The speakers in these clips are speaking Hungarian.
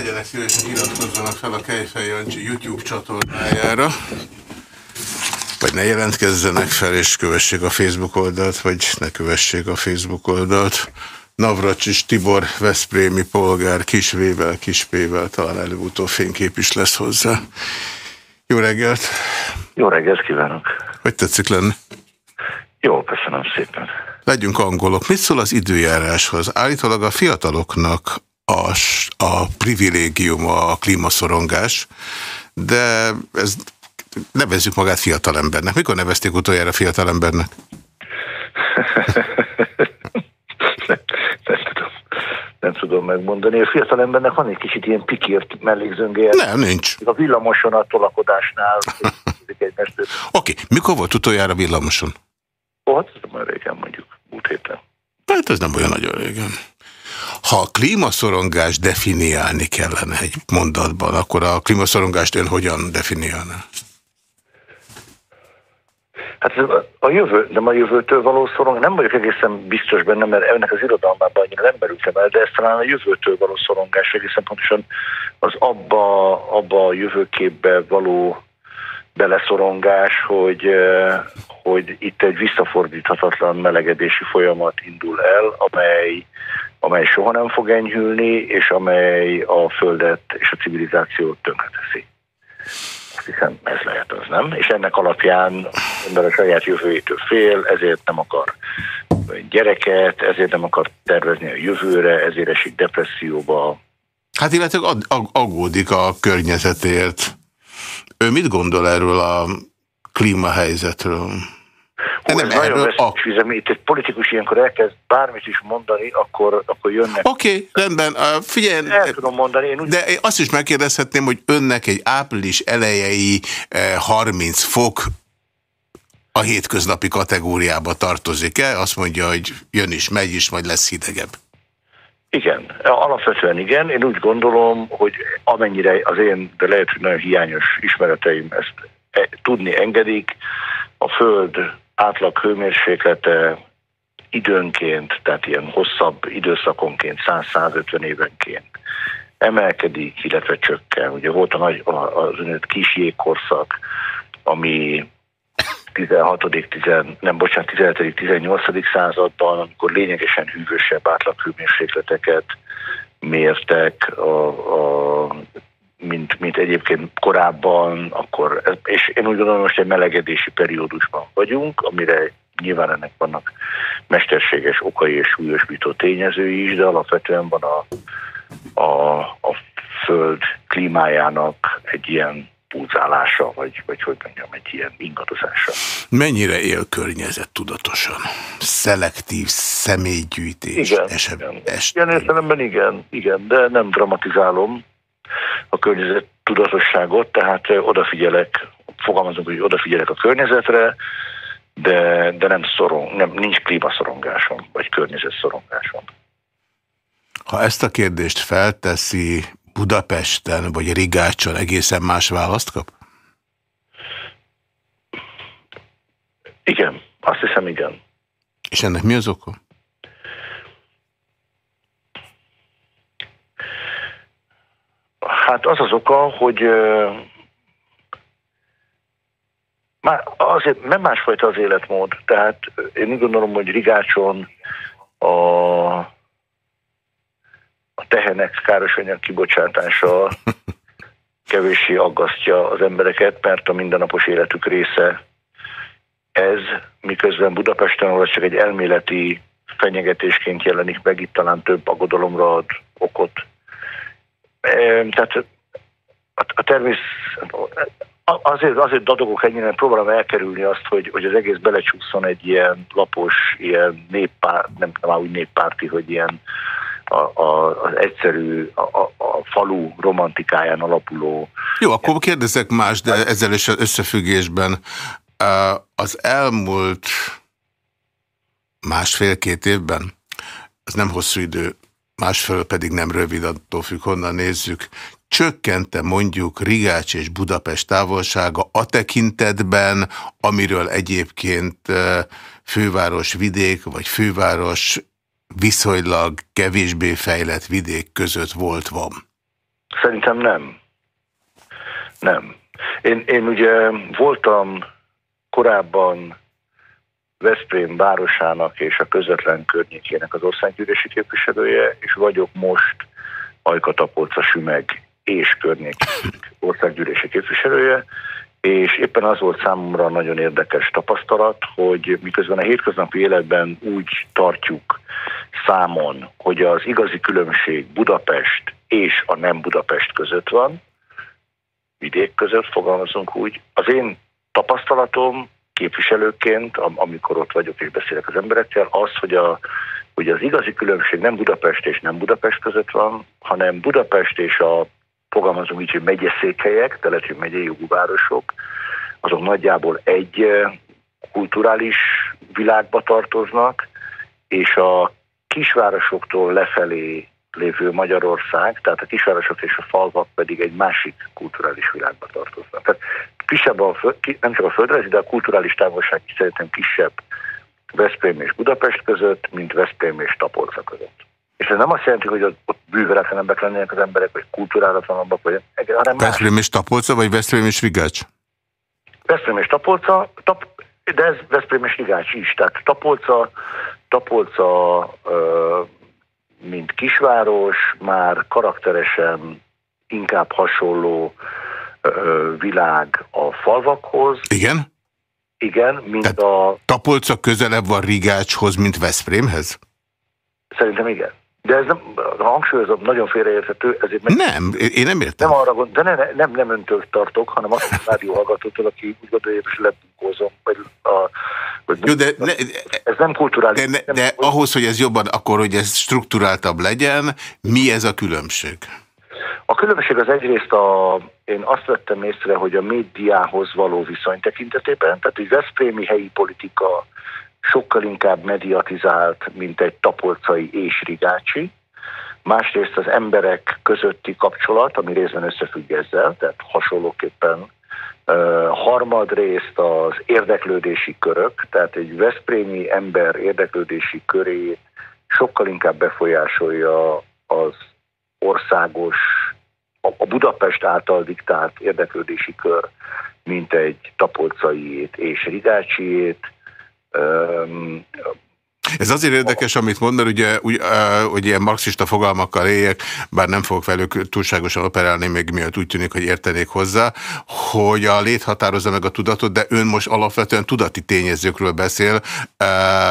legyenek szívesen iratkozzanak fel a Kejfej Jancsi YouTube csatornájára, vagy ne jelentkezzenek fel és kövessék a Facebook oldalt, vagy ne kövessék a Facebook oldalt. Navracsis Tibor, Veszprémi polgár, kisvével, kispével, talán előbb-utóbb fénykép is lesz hozzá. Jó reggelt! Jó reggelt kívánok! Hogy tetszik lenni? Jó, köszönöm szépen. Legyünk angolok. Mit szól az időjáráshoz? Állítólag a fiataloknak a, a privilégiuma a klímaszorongás, de ez nevezzük magát fiatalembernek. Mikor nevezték utoljára fiatalembernek? nem, tudom, nem tudom megmondani. A fiatalembernek van egy kicsit ilyen pikírt mellékzöngéje. Nem, nincs. A villamoson a tolakodásnál. Oké, okay. mikor volt utoljára villamoson? Volt, már régen mondjuk, út héten. Hát ez nem olyan nagyon régen. Ha a klímaszorongást definiálni kellene egy mondatban, akkor a klímaszorongást ön hogyan definiálna? Hát a jövő, nem a jövőtől való szorongás, nem vagyok egészen biztos benne, mert ennek az irodalmában annyira nem merültem el, de ez talán a jövőtől való szorongás egészen pontosan az abba, abba a jövőképbe való beleszorongás, hogy, hogy itt egy visszafordíthatatlan melegedési folyamat indul el, amely, amely soha nem fog enyhülni, és amely a Földet és a civilizációt tönkreteszi. Azt hiszem, ez lehet az, nem? És ennek alapján ember a saját jövőjétől fél, ezért nem akar gyereket, ezért nem akar tervezni a jövőre, ezért esik depresszióba. Hát illetve aggódik a környezetért. Ő mit gondol erről a klímahelyzetről? Hú, nem, nagyon erről a... Fizem, itt egy politikus ilyenkor elkezd bármit is mondani, akkor, akkor jönnek. Oké, okay, rendben. Uh, figyelj, El tudom mondani. Én úgy... De én azt is megkérdezhetném, hogy önnek egy április elejei eh, 30 fok a hétköznapi kategóriába tartozik-e? Azt mondja, hogy jön is, megy is, majd lesz hidegebb. Igen, alapvetően igen. Én úgy gondolom, hogy amennyire az én, de lehet, hogy nagyon hiányos ismereteim ezt e, tudni engedik, a Föld átlag hőmérséklete időnként, tehát ilyen hosszabb időszakonként, 100-150 évenként emelkedik, illetve csökken. Ugye volt a nagy, az önött kis jégkorszak, ami 16. 10, nem bocsánat, 17. 18. században, amikor lényegesen hűvösebb átlaghőmérsékleteket mértek, a, a, mint, mint egyébként korábban, akkor, és én úgy gondolom, most egy melegedési periódusban vagyunk, amire nyilván ennek vannak mesterséges okai és súlyosbító tényezői is, de alapvetően van a, a, a föld klímájának egy ilyen pulzálása, vagy, vagy hogy mondjam, egy ilyen ingadozása. Mennyire él környezet tudatosan? Szelektív személygyűjtés? Igen, esem, igen. Es ilyen értelemben igen, igen, de nem dramatizálom a környezet tudatosságot, tehát odafigyelek, fogalmazunk, hogy odafigyelek a környezetre, de, de nem szorong, nem, nincs klímaszorongásom, vagy környezetszorongásom. Ha ezt a kérdést felteszi Budapesten vagy Rigácson egészen más választ kap? Igen, azt hiszem igen. És ennek mi az oka? Hát az az oka, hogy már azért nem másfajta az életmód. Tehát én úgy gondolom, hogy Rigácson a a tehenek károsanyag kibocsátása kevéssé aggasztja az embereket, mert a mindennapos életük része ez, miközben Budapesten, ahol csak egy elméleti fenyegetésként jelenik meg, itt talán több aggodalomra ad okot. Tehát a természet, azért, azért dadogok ennyire, próbálom elkerülni azt, hogy, hogy az egész belecsúszson egy ilyen lapos, ilyen néppárt, nem, nem úgy néppárti, hogy ilyen a, az egyszerű, a, a, a falu romantikáján alapuló. Jó, akkor kérdezek más, de ezzel is összefüggésben. Az elmúlt másfél-két évben, ez nem hosszú idő, másfelől pedig nem rövid, attól függ, honnan nézzük, csökkente mondjuk Rigács és Budapest távolsága a tekintetben, amiről egyébként főváros vidék, vagy főváros viszonylag kevésbé fejlett vidék között volt van? Szerintem nem. Nem. Én, én ugye voltam korábban Veszprém városának és a közvetlen környékének az országgyűlési képviselője, és vagyok most Ajkatapolca Sümeg és környék országgyűlési képviselője, és éppen az volt számomra nagyon érdekes tapasztalat, hogy miközben a hétköznapi életben úgy tartjuk számon, hogy az igazi különbség Budapest és a nem Budapest között van, vidék között fogalmazunk úgy, az én tapasztalatom képviselőként, amikor ott vagyok és beszélek az emberekkel, az, hogy, a, hogy az igazi különbség nem Budapest és nem Budapest között van, hanem Budapest és a fogalmazunk így, hogy megyeszékhelyek, hogy megyei jogú városok, azok nagyjából egy kulturális világba tartoznak, és a kisvárosoktól lefelé lévő Magyarország, tehát a kisvárosok és a falvak pedig egy másik kulturális világba tartoznak. Tehát kisebb a, nem csak a földrajzi, de a kulturális távolság is szerintem kisebb Veszprém és Budapest között, mint Veszprém és Tapolca között. És ez nem azt jelenti, hogy ott, bűveletlenebbek lennének az emberek, vagy kulturálatlanabbak, vagy hanem Veszprém és Tapolca, vagy Veszprém és Vigács? Veszprém és Tapolca, tap, de ez Veszprém és Vigács is. Tehát Tapolca, Tapolca ö, mint kisváros, már karakteresen inkább hasonló ö, világ a falvakhoz. Igen? Igen, mint Tehát a... Tapolca közelebb van Rigácshoz, mint Veszprémhez? Szerintem igen. De ez nem, hangsúlyozom, nagyon félreérthető, ezért meg... Nem, én nem értem. Nem arra gond, de ne, ne, nem, nem öntől tartok, hanem azt a rádió hallgatótól, aki úgy gondolja, hogy lebunkózom, vagy a... Vagy Jó, de ne, ez nem kulturális. De, ne, nem de ahhoz, hogy ez jobban, akkor, hogy ez strukturáltabb legyen, mi ez a különbség? A különbség az egyrészt a, én azt vettem észre, hogy a médiához való viszony tekintetében, tehát egy Veszprémi helyi politika sokkal inkább mediatizált, mint egy tapolcai és rigácsi. Másrészt az emberek közötti kapcsolat, ami részben összefügg ezzel, tehát hasonlóképpen harmadrészt az érdeklődési körök, tehát egy veszprémi ember érdeklődési köré sokkal inkább befolyásolja az országos, a Budapest által diktált érdeklődési kör, mint egy tapolcaiét és rigácsiét, ez azért érdekes, amit mond, mert ugye, úgy, hogy ilyen marxista fogalmakkal éljek, bár nem fogok velük túlságosan operálni, még miatt úgy tűnik, hogy értenék hozzá, hogy a lét határozza meg a tudatot, de ön most alapvetően tudati tényezőkről beszél,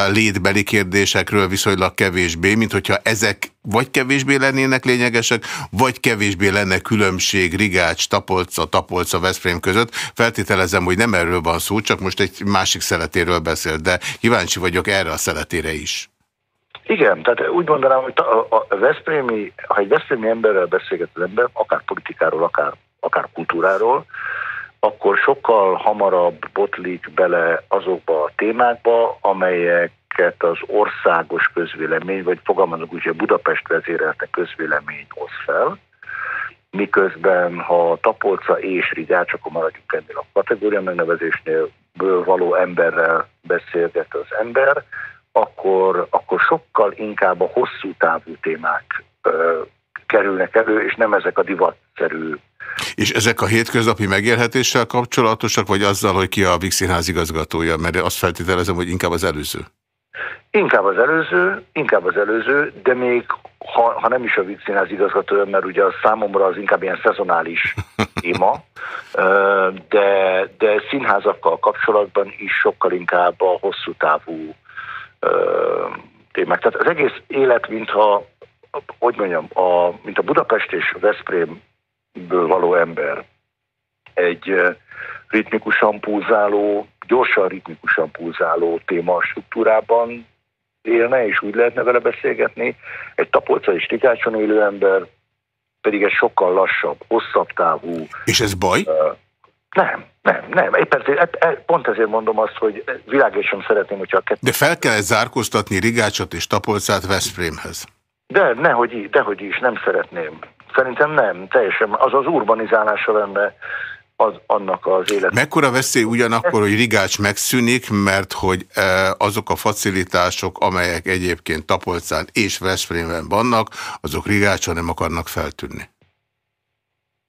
létbeli kérdésekről viszonylag kevésbé, mint hogyha ezek vagy kevésbé lennének lényegesek, vagy kevésbé lenne különbség Rigács, Tapolca, Tapolca, Veszprém között. Feltételezem, hogy nem erről van szó, csak most egy másik szeletéről beszél, de kíváncsi vagyok erre a szeletére is. Igen, tehát úgy mondanám, hogy a Veszprémi, ha egy Veszprémi emberrel beszélget az ember, akár politikáról, akár, akár kultúráról, akkor sokkal hamarabb botlik bele azokba a témákba, amelyek amiket az országos közvélemény, vagy fogalmazok úgy, hogy a Budapest vezérelte közvélemény hoz fel, miközben ha Tapolca és Rigács, akkor maradjunk ennél a kategória megnevezésnél való emberrel beszélget az ember, akkor, akkor sokkal inkább a hosszú távú témák ö, kerülnek elő, és nem ezek a divatszerű. És ezek a hétköznapi megélhetéssel kapcsolatosak, vagy azzal, hogy ki a Vixinház igazgatója? Mert azt feltételezem, hogy inkább az előző. Inkább az előző, inkább az előző, de még ha, ha nem is a Vicszínház igazgatója, mert ugye a számomra az inkább ilyen szezonális téma, de, de színházakkal kapcsolatban is sokkal inkább a hosszú távú témák. Tehát az egész élet, mintha, hogy mondjam, a, mint a Budapest és Veszprémből való ember egy ritmikusan pulzáló, gyorsan ritmikusan pulzáló téma struktúrában élne, és úgy lehetne vele beszélgetni. Egy tapolca és tikácson élő ember pedig egy sokkal lassabb, hosszabb távú. És ez baj? Uh, nem, nem, nem. Éppen e, e, pont ezért mondom azt, hogy világosan szeretném, hogyha a kettő... De fel kell zárkóztatni Rigácsot és Tapolcát Veszprémhez. De, nehogy, dehogy is, nem szeretném. Szerintem nem, teljesen. Az az urbanizálása lenne az, annak az élet. Mekkora veszély ugyanakkor, hogy Rigács megszűnik, mert hogy e, azok a facilitások, amelyek egyébként Tapolcán és Veszprémben vannak, azok Rigácson nem akarnak feltűnni?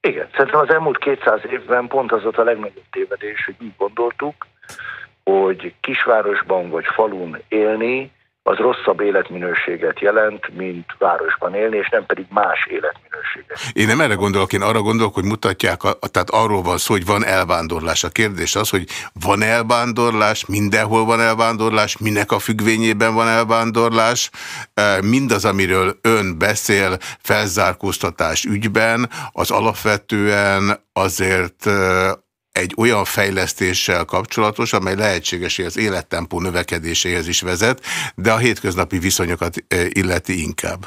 Igen, szerintem az elmúlt 200 évben pont az volt a legnagyobb tévedés, hogy úgy gondoltuk, hogy kisvárosban vagy falun élni az rosszabb életminőséget jelent, mint városban élni, és nem pedig más életminőséget. Én nem erre gondolok, én arra gondolok, hogy mutatják, tehát arról van szó, hogy van elvándorlás. A kérdés az, hogy van elvándorlás, mindenhol van elvándorlás, minek a függvényében van elvándorlás, mindaz, amiről ön beszél felzárkóztatás ügyben, az alapvetően azért egy olyan fejlesztéssel kapcsolatos, amely lehetséges, hogy az élettempó növekedéséhez is vezet, de a hétköznapi viszonyokat illeti inkább.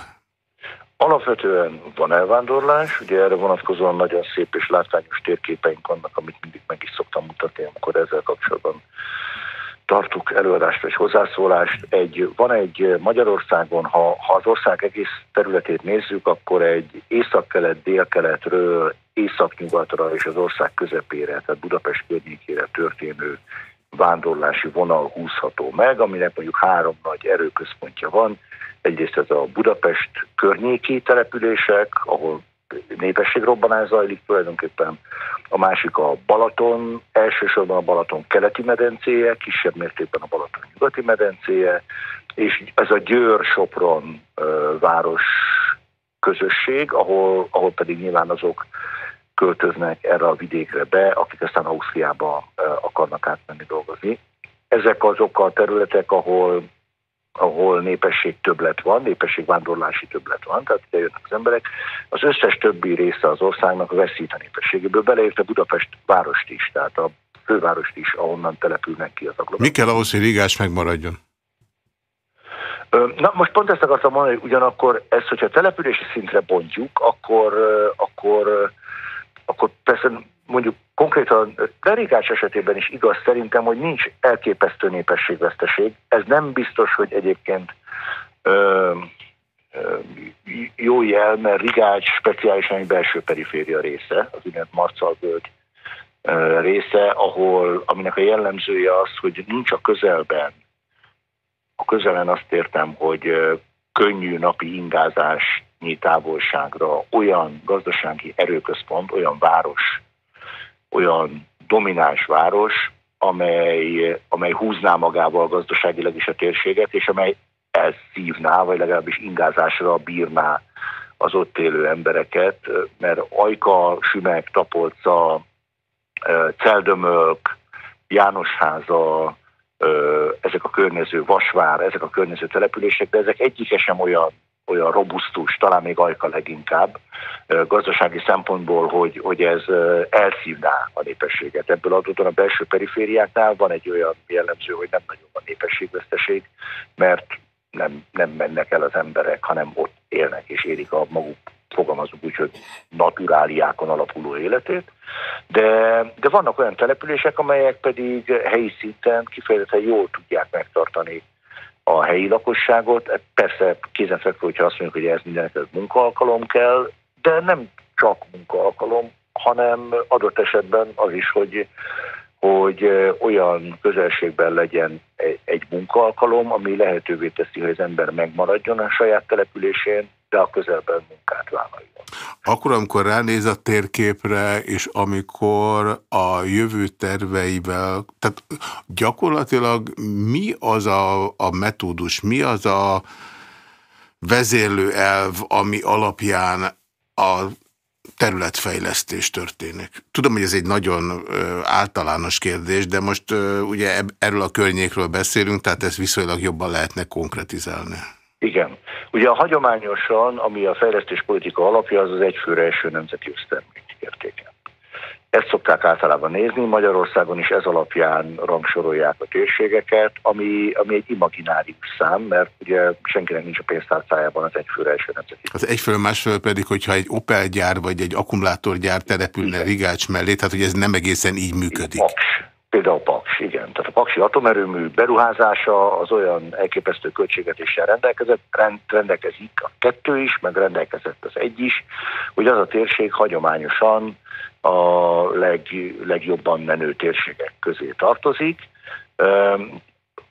Alapvetően van elvándorlás, ugye erre vonatkozóan nagyon szép és látványos térképeink vannak, amit mindig meg is szoktam mutatni, amikor ezzel kapcsolatban tartuk előadást vagy hozzászólást. Egy, van egy Magyarországon, ha, ha az ország egész területét nézzük, akkor egy észak-kelet, dél-keletről észak-nyugatra és az ország közepére, tehát Budapest környékére történő vándorlási vonal húzható meg, aminek mondjuk három nagy erőközpontja van. Egyrészt ez a Budapest környéki települések, ahol népességrobbanás zajlik tulajdonképpen, a másik a Balaton, elsősorban a Balaton keleti medencéje, kisebb mértékben a Balaton nyugati medencéje, és ez a Győr-Sopron város közösség, ahol, ahol pedig nyilván azok költöznek erre a vidékre be, akik aztán Ausztriába akarnak átmenni dolgozni. Ezek azok a területek, ahol ahol népesség többlet van, népességvándorlási többlet van, tehát ide jönnek az emberek. Az összes többi része az országnak veszít a népességéből, beleérte Budapest várost is, tehát a fővárost is, ahonnan települnek ki az agglomerációk. Mi kell ahhoz, hogy Rigás megmaradjon? Na most pont ezt akartam mondani, hogy ugyanakkor ezt, hogyha települési szintre bontjuk, akkor, akkor, akkor persze mondjuk konkrétan Derikás esetében is igaz szerintem, hogy nincs elképesztő népességveszteség. Ez nem biztos, hogy egyébként ö, jó jel, mert Rigács speciálisan egy belső periféria része, az úgynevezett Marcalvölgy része, ahol, aminek a jellemzője az, hogy nincs a közelben, a közelen azt értem, hogy könnyű napi ingázásnyi távolságra olyan gazdasági erőközpont, olyan város, olyan domináns város, amely, amely húzná magával gazdaságilag is a térséget, és amely elszívná, vagy legalábbis ingázásra bírná az ott élő embereket, mert Ajka, Sümek, Tapolca, Celdömölk, Jánosháza, ezek a környező Vasvár, ezek a környező települések, de ezek egyike sem olyan olyan robusztus, talán még ajka leginkább gazdasági szempontból, hogy, hogy ez elszívná a népességet. Ebből adódóan a belső perifériáknál van egy olyan jellemző, hogy nem nagyon van népességveszteség, mert nem, nem mennek el az emberek, hanem ott élnek és élik a maguk fogalmazunk úgy, hogy naturáliákon alapuló életét, de, de vannak olyan települések, amelyek pedig helyi szinten kifejezetten jól tudják megtartani a helyi lakosságot. E, persze kézenfekvő, hogyha azt mondjuk, hogy ez mindenek ez munkaalkalom kell, de nem csak munkaalkalom, hanem adott esetben az is, hogy, hogy olyan közelségben legyen egy munkaalkalom, ami lehetővé teszi, hogy az ember megmaradjon a saját településén, de a közelben munkát vállaljon. Akkor, amikor ránéz a térképre, és amikor a jövő terveivel, tehát gyakorlatilag mi az a, a metódus, mi az a vezérlő elv, ami alapján a területfejlesztés történik. Tudom, hogy ez egy nagyon általános kérdés, de most ugye erről a környékről beszélünk, tehát ezt viszonylag jobban lehetne konkretizálni. Igen. Ugye a hagyományosan, ami a fejlesztéspolitika alapja, az az egyfőre eső nemzeti össztermény értéke. Ezt szokták általában nézni, Magyarországon is ez alapján rangsorolják a térségeket, ami, ami egy imaginárius szám, mert ugye senkinek nincs a pénztárcájában az egyfőre eső nemzeti. Az egyfőre másfél pedig, hogyha egy Opel gyár vagy egy akkumulátorgyár települne Rigács mellé, tehát hogy ez nem egészen így működik. Paks. Például a Paks, igen. Tehát a Paksi atomerőmű beruházása az olyan elképesztő költségetéssel rendelkezett, rend, rendelkezik a kettő is, meg rendelkezett az egy is, hogy az a térség hagyományosan a leg, legjobban menő térségek közé tartozik.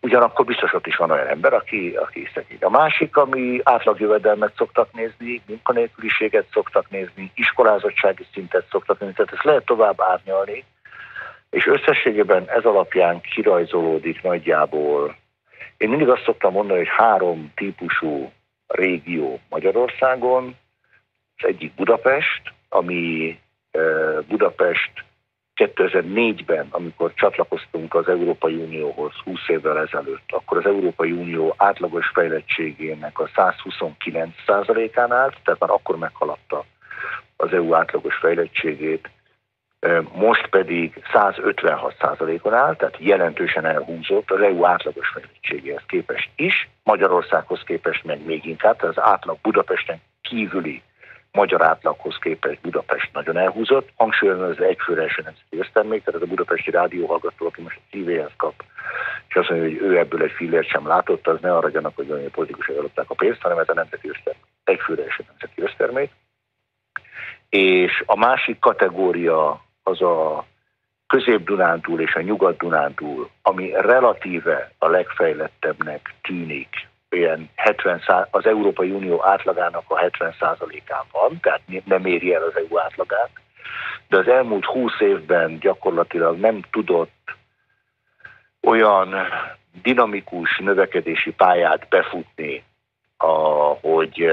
Ugyanakkor biztos ott is van olyan ember, aki, aki szegény. A másik, ami átlagjövedelmet szoktak nézni, munkanélküliséget szoktak nézni, iskolázottsági szintet szoktak nézni, tehát ezt lehet tovább árnyalni, és összességében ez alapján kirajzolódik nagyjából. Én mindig azt szoktam mondani, hogy három típusú régió Magyarországon, az egyik Budapest, ami Budapest 2004-ben, amikor csatlakoztunk az Európai Unióhoz 20 évvel ezelőtt, akkor az Európai Unió átlagos fejlettségének a 129%-án állt, tehát már akkor meghaladta az EU átlagos fejlettségét, most pedig 156%-on áll, tehát jelentősen elhúzott az EU átlagos fejlettségéhez képest is, Magyarországhoz képest meg még inkább, tehát az átlag Budapesten kívüli magyar átlaghoz képest Budapest nagyon elhúzott. Hangsúlyozom, ez egyfőre első nemzeti össztermék, tehát ez a budapesti rádióhallgató, aki most a szívéhez kap, és azt mondja, hogy ő ebből egy fillért sem látott, az ne arra gyanak, hogy olyan politikusok ellopták a pénzt, hanem ez a nemzeti össztermék. Egyfőre első nemzeti össztermék. És a másik kategória az a Közép-Dunántúl és a Nyugat-Dunántúl, ami relatíve a legfejlettebbnek tűnik ilyen 70 az Európai Unió átlagának a 70 án van, tehát nem éri el az EU átlagát, de az elmúlt 20 évben gyakorlatilag nem tudott olyan dinamikus növekedési pályát befutni, hogy,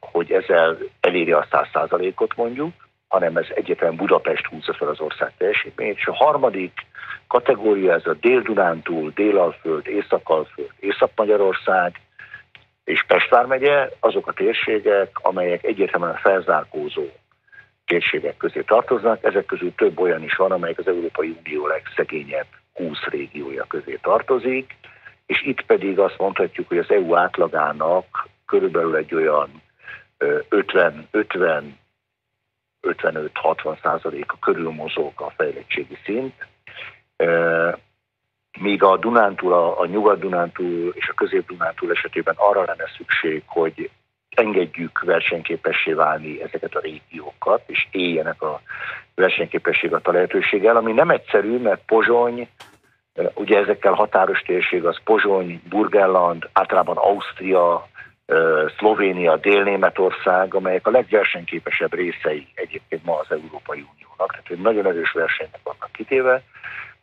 hogy ezzel eléri a 100%-ot mondjuk, hanem ez egyetlen Budapest húzza fel az ország teljesítményét. És a harmadik kategória ez a Dél-Dunántúl, Délalföld, Észak-Alföld, Észak-Magyarország, és Pest vármegye azok a térségek, amelyek egyértelműen felzárkózó térségek közé tartoznak. Ezek közül több olyan is van, amelyek az Európai Unió legszegényebb 20 régiója közé tartozik, és itt pedig azt mondhatjuk, hogy az EU átlagának körülbelül egy olyan 50, 50 55-60 százaléka körül mozog a fejlettségi szint míg a Dunántúl, a, a Nyugat-Dunántúl és a Közép-Dunántúl esetében arra lenne szükség, hogy engedjük versenyképessé válni ezeket a régiókat, és éljenek a versenyképességet a lehetőséggel, ami nem egyszerű, mert Pozsony, ugye ezekkel határos térség az Pozsony, Burgenland, általában Ausztria, Szlovénia, Dél-Németország, amelyek a legversenyképesebb részei egyébként ma az Európai Uniónak, tehát hogy nagyon erős versenynek vannak kitéve,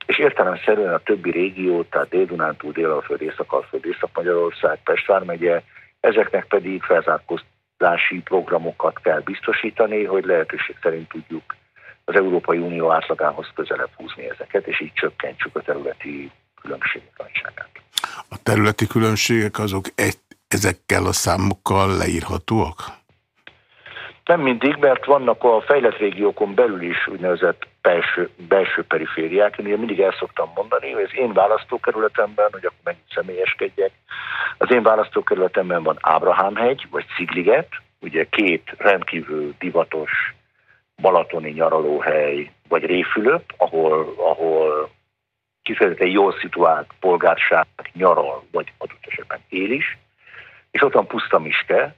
és értelemszerűen a többi régió, tehát Dél-Dunántúl, Dél-Alföld, Észak-Alföld, Észak-Magyarország, Pestvár megye, ezeknek pedig felzárkózási programokat kell biztosítani, hogy lehetőség szerint tudjuk az Európai Unió átlagához közelebb húzni ezeket, és így csökkentsük a területi különbségek nagyságát. A területi különbségek azok egy, ezekkel a számokkal leírhatóak? Nem mindig, mert vannak a fejlett régiókon belül is úgynevezett belső, belső perifériák. Én mindig el szoktam mondani, hogy az én választókerületemben, hogy akkor megint személyeskedjek, az én választókerületemben van Ábrahámhegy, vagy Cigliget, ugye két rendkívül divatos balatoni nyaralóhely, vagy Réfülöp, ahol, ahol kifejezetten jól szituált polgárság nyaral, vagy adott esetben él is, és ott van Pusztamiske,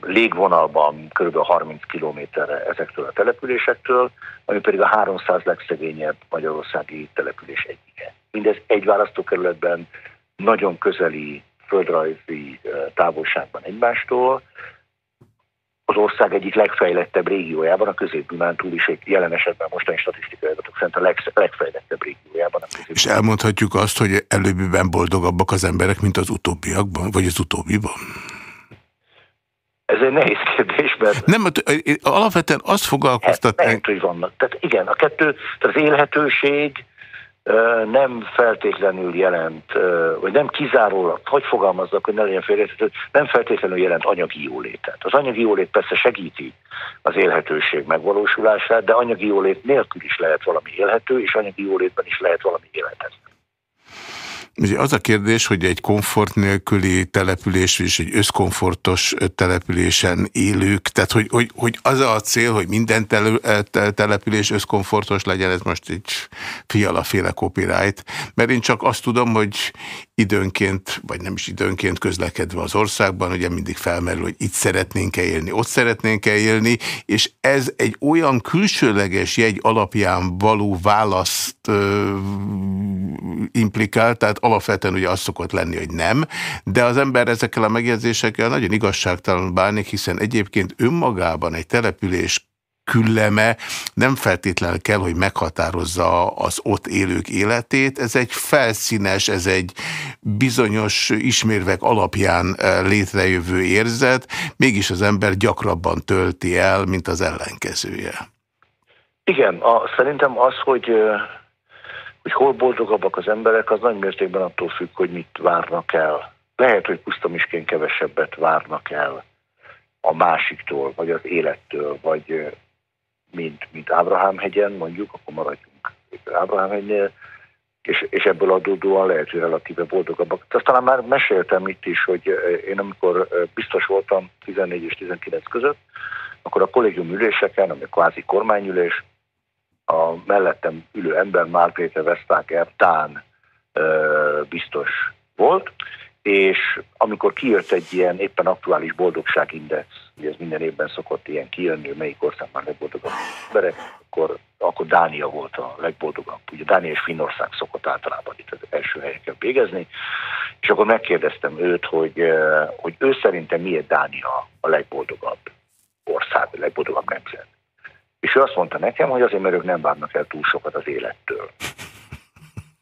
légvonalban kb. 30 kilométerre ezektől a településektől, ami pedig a 300 legszegényebb magyarországi település egyike. Mindez egy választókerületben nagyon közeli földrajzi távolságban egymástól, az ország egyik legfejlettebb régiójában, a közép-dunántúl is egy jelen esetben mostani statisztikai adatok szerint a legfejlettebb régiójában. A És elmondhatjuk azt, hogy előbbiben boldogabbak az emberek, mint az utóbbiakban, vagy az utóbbiban? Ez egy nehéz kérdés, mert... Nem, alapvetően azt foglalkoztat... Lehet, hogy vannak. Tehát igen, a kettő, tehát az élhetőség nem feltétlenül jelent, vagy nem kizárólag, hogy fogalmazzak, hogy ne legyen félreérthető, nem feltétlenül jelent anyagi jólétet. Az anyagi jólét persze segíti az élhetőség megvalósulását, de anyagi jólét nélkül is lehet valami élhető, és anyagi jólétben is lehet valami élhetetlen. Ugye az a kérdés, hogy egy komfort nélküli település és egy összkomfortos településen élők, tehát hogy, hogy, hogy az a cél, hogy minden település összkomfortos legyen, ez most egy fialaféle copyright, mert én csak azt tudom, hogy időnként, vagy nem is időnként közlekedve az országban, ugye mindig felmerül, hogy itt szeretnénk-e élni, ott szeretnénk-e élni, és ez egy olyan külsőleges jegy alapján való választ ö, implikál, tehát alapvetően ugye az szokott lenni, hogy nem, de az ember ezekkel a megjegyzésekkel nagyon igazságtalan bánik, hiszen egyébként önmagában egy település külleme nem feltétlenül kell, hogy meghatározza az ott élők életét. Ez egy felszínes, ez egy bizonyos ismérvek alapján eh, létrejövő érzet, mégis az ember gyakrabban tölti el, mint az ellenkezője. Igen, a, szerintem az, hogy, eh, hogy hol boldogabbak az emberek, az nagy mértékben attól függ, hogy mit várnak el. Lehet, hogy pusztamiskén kevesebbet várnak el a másiktól, vagy az élettől, vagy eh, mint, mint Ábrahám hegyen, mondjuk, akkor maradjunk Ábrahám hegynél, és, és ebből adódóan lehet, hogy relatíve boldogabbak. Azt talán már meséltem itt is, hogy eh, én amikor eh, biztos voltam 14 és 19 között, akkor a kollégium üléseken, ami kvázi kormányülés, a mellettem ülő ember Már Péter Vesztáger Tán eh, biztos volt, és amikor kijött egy ilyen éppen aktuális boldogságindex, ugye ez minden évben szokott ilyen kijönni, melyik országban legboldogabb emberek, akkor, akkor Dánia volt a legboldogabb. Ugye Dánia és Finnország szokott általában itt az első helyeken végezni, és akkor megkérdeztem őt, hogy, eh, hogy ő szerintem miért Dánia a legboldogabb ország, a legboldogabb nemzet. És ő azt mondta nekem, hogy azért, mert ők nem várnak el túl sokat az élettől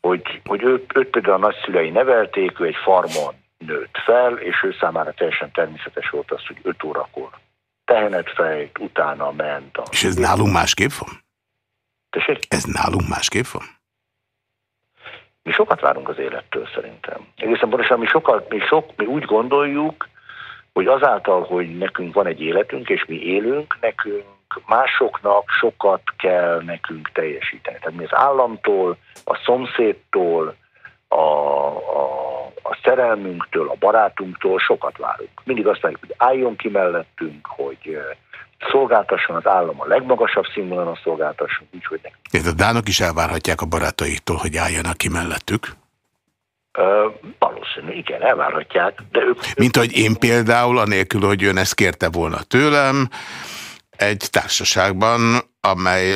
hogy, hogy őt, őt például a nagyszülei nevelték, ő egy farmon nőtt fel, és ő számára teljesen természetes volt az, hogy 5 órakor tehenet fejt, utána ment. A és ez nálunk másképp van? Tessék? Ez nálunk másképp van? Mi sokat várunk az élettől szerintem. Egészen pontosan mi, sokat, mi, sok, mi úgy gondoljuk, hogy azáltal, hogy nekünk van egy életünk, és mi élünk, nekünk másoknak sokat kell nekünk teljesíteni. Tehát mi az államtól, a szomszédtól, a, a, a szerelmünktől, a barátunktól sokat várunk. Mindig azt várjuk, hogy álljon ki mellettünk, hogy szolgáltasson az állam a legmagasabb színvonalon szolgáltasson, úgyhogy nekünk. a dánok is elvárhatják a barátaiktól, hogy álljanak ki mellettük? Uh, valószínű, igen, elvárhatják, de ők... Mint hogy én például, anélkül, hogy ön ezt kérte volna tőlem, egy társaságban, amely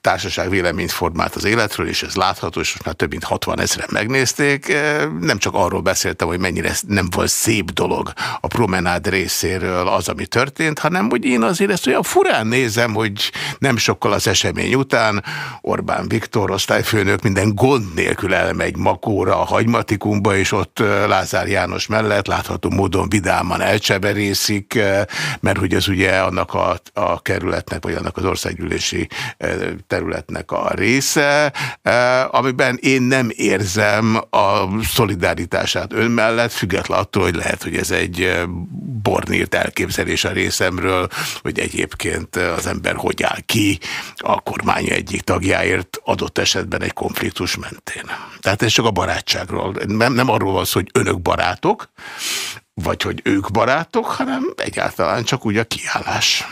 társaság véleményt formált az életről, és ez látható, és most már több mint 60 ezeren megnézték. E, nem csak arról beszéltem, hogy mennyire nem volt szép dolog a promenád részéről az, ami történt, hanem hogy én azért ezt olyan furán nézem, hogy nem sokkal az esemény után Orbán Viktor osztályfőnök minden gond nélkül elmegy Makóra a hagymatikumba, és ott e, Lázár János mellett látható módon vidáman elcseberészik, e, mert hogy ez ugye annak a, a kerületnek, vagy annak az országgyűlési területnek a része, eh, amiben én nem érzem a szolidaritását ön mellett, független attól, hogy lehet, hogy ez egy eh, bornírt elképzelés a részemről, hogy egyébként az ember hogy áll ki a kormány egyik tagjáért adott esetben egy konfliktus mentén. Tehát ez csak a barátságról. Nem, nem arról van szó, hogy önök barátok, vagy hogy ők barátok, hanem egyáltalán csak úgy a kiállás.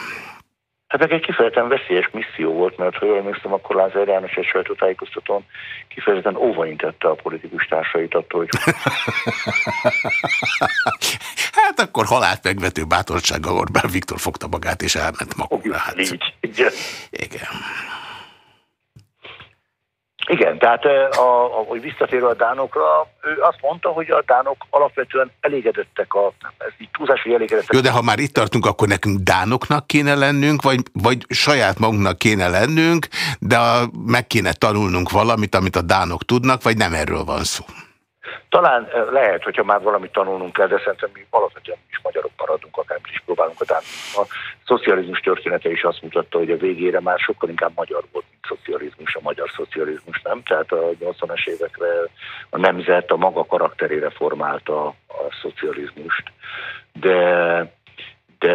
Hát meg egy kifejezetten veszélyes misszió volt, mert ha jól emlékszem, akkor Lázár János egy sajtótájékoztatón kifejezetten óvaintette a politikus társait attól, hogy... hát akkor halált megvető bátorsággal Orbán Viktor fogta magát és elment magukra. Hát. Így, igen. igen. Igen, tehát a, a, hogy visszatérve a dánokra, ő azt mondta, hogy a dánok alapvetően elégedettek a, ez így túlzás, hogy elégedettek. Jó, de ha már itt tartunk, akkor nekünk dánoknak kéne lennünk, vagy, vagy saját magunknak kéne lennünk, de meg kéne tanulnunk valamit, amit a dánok tudnak, vagy nem erről van szó. Talán lehet, hogyha már valamit tanulnunk kell, de szerintem mi alapvetően is magyarok maradunk, akár is próbálunk. Tehát a szocializmus története is azt mutatta, hogy a végére már sokkal inkább magyar volt, mint szocializmus, a magyar szocializmus, nem? Tehát a 80-as évekre a nemzet a maga karakterére formálta a szocializmust. De de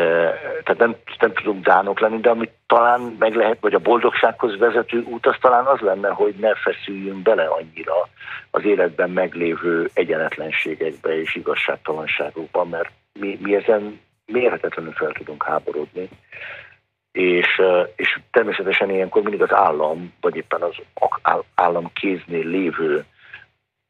tehát nem, nem tudunk dánok lenni, de amit talán meg lehet, vagy a boldogsághoz vezető út, az talán az lenne, hogy ne feszüljünk bele annyira az életben meglévő egyenetlenségekbe és igazságtalanságokba, mert mi, mi ezen mérhetetlenül fel tudunk háborodni. És, és természetesen ilyenkor mindig az állam, vagy éppen az állam kéznél lévő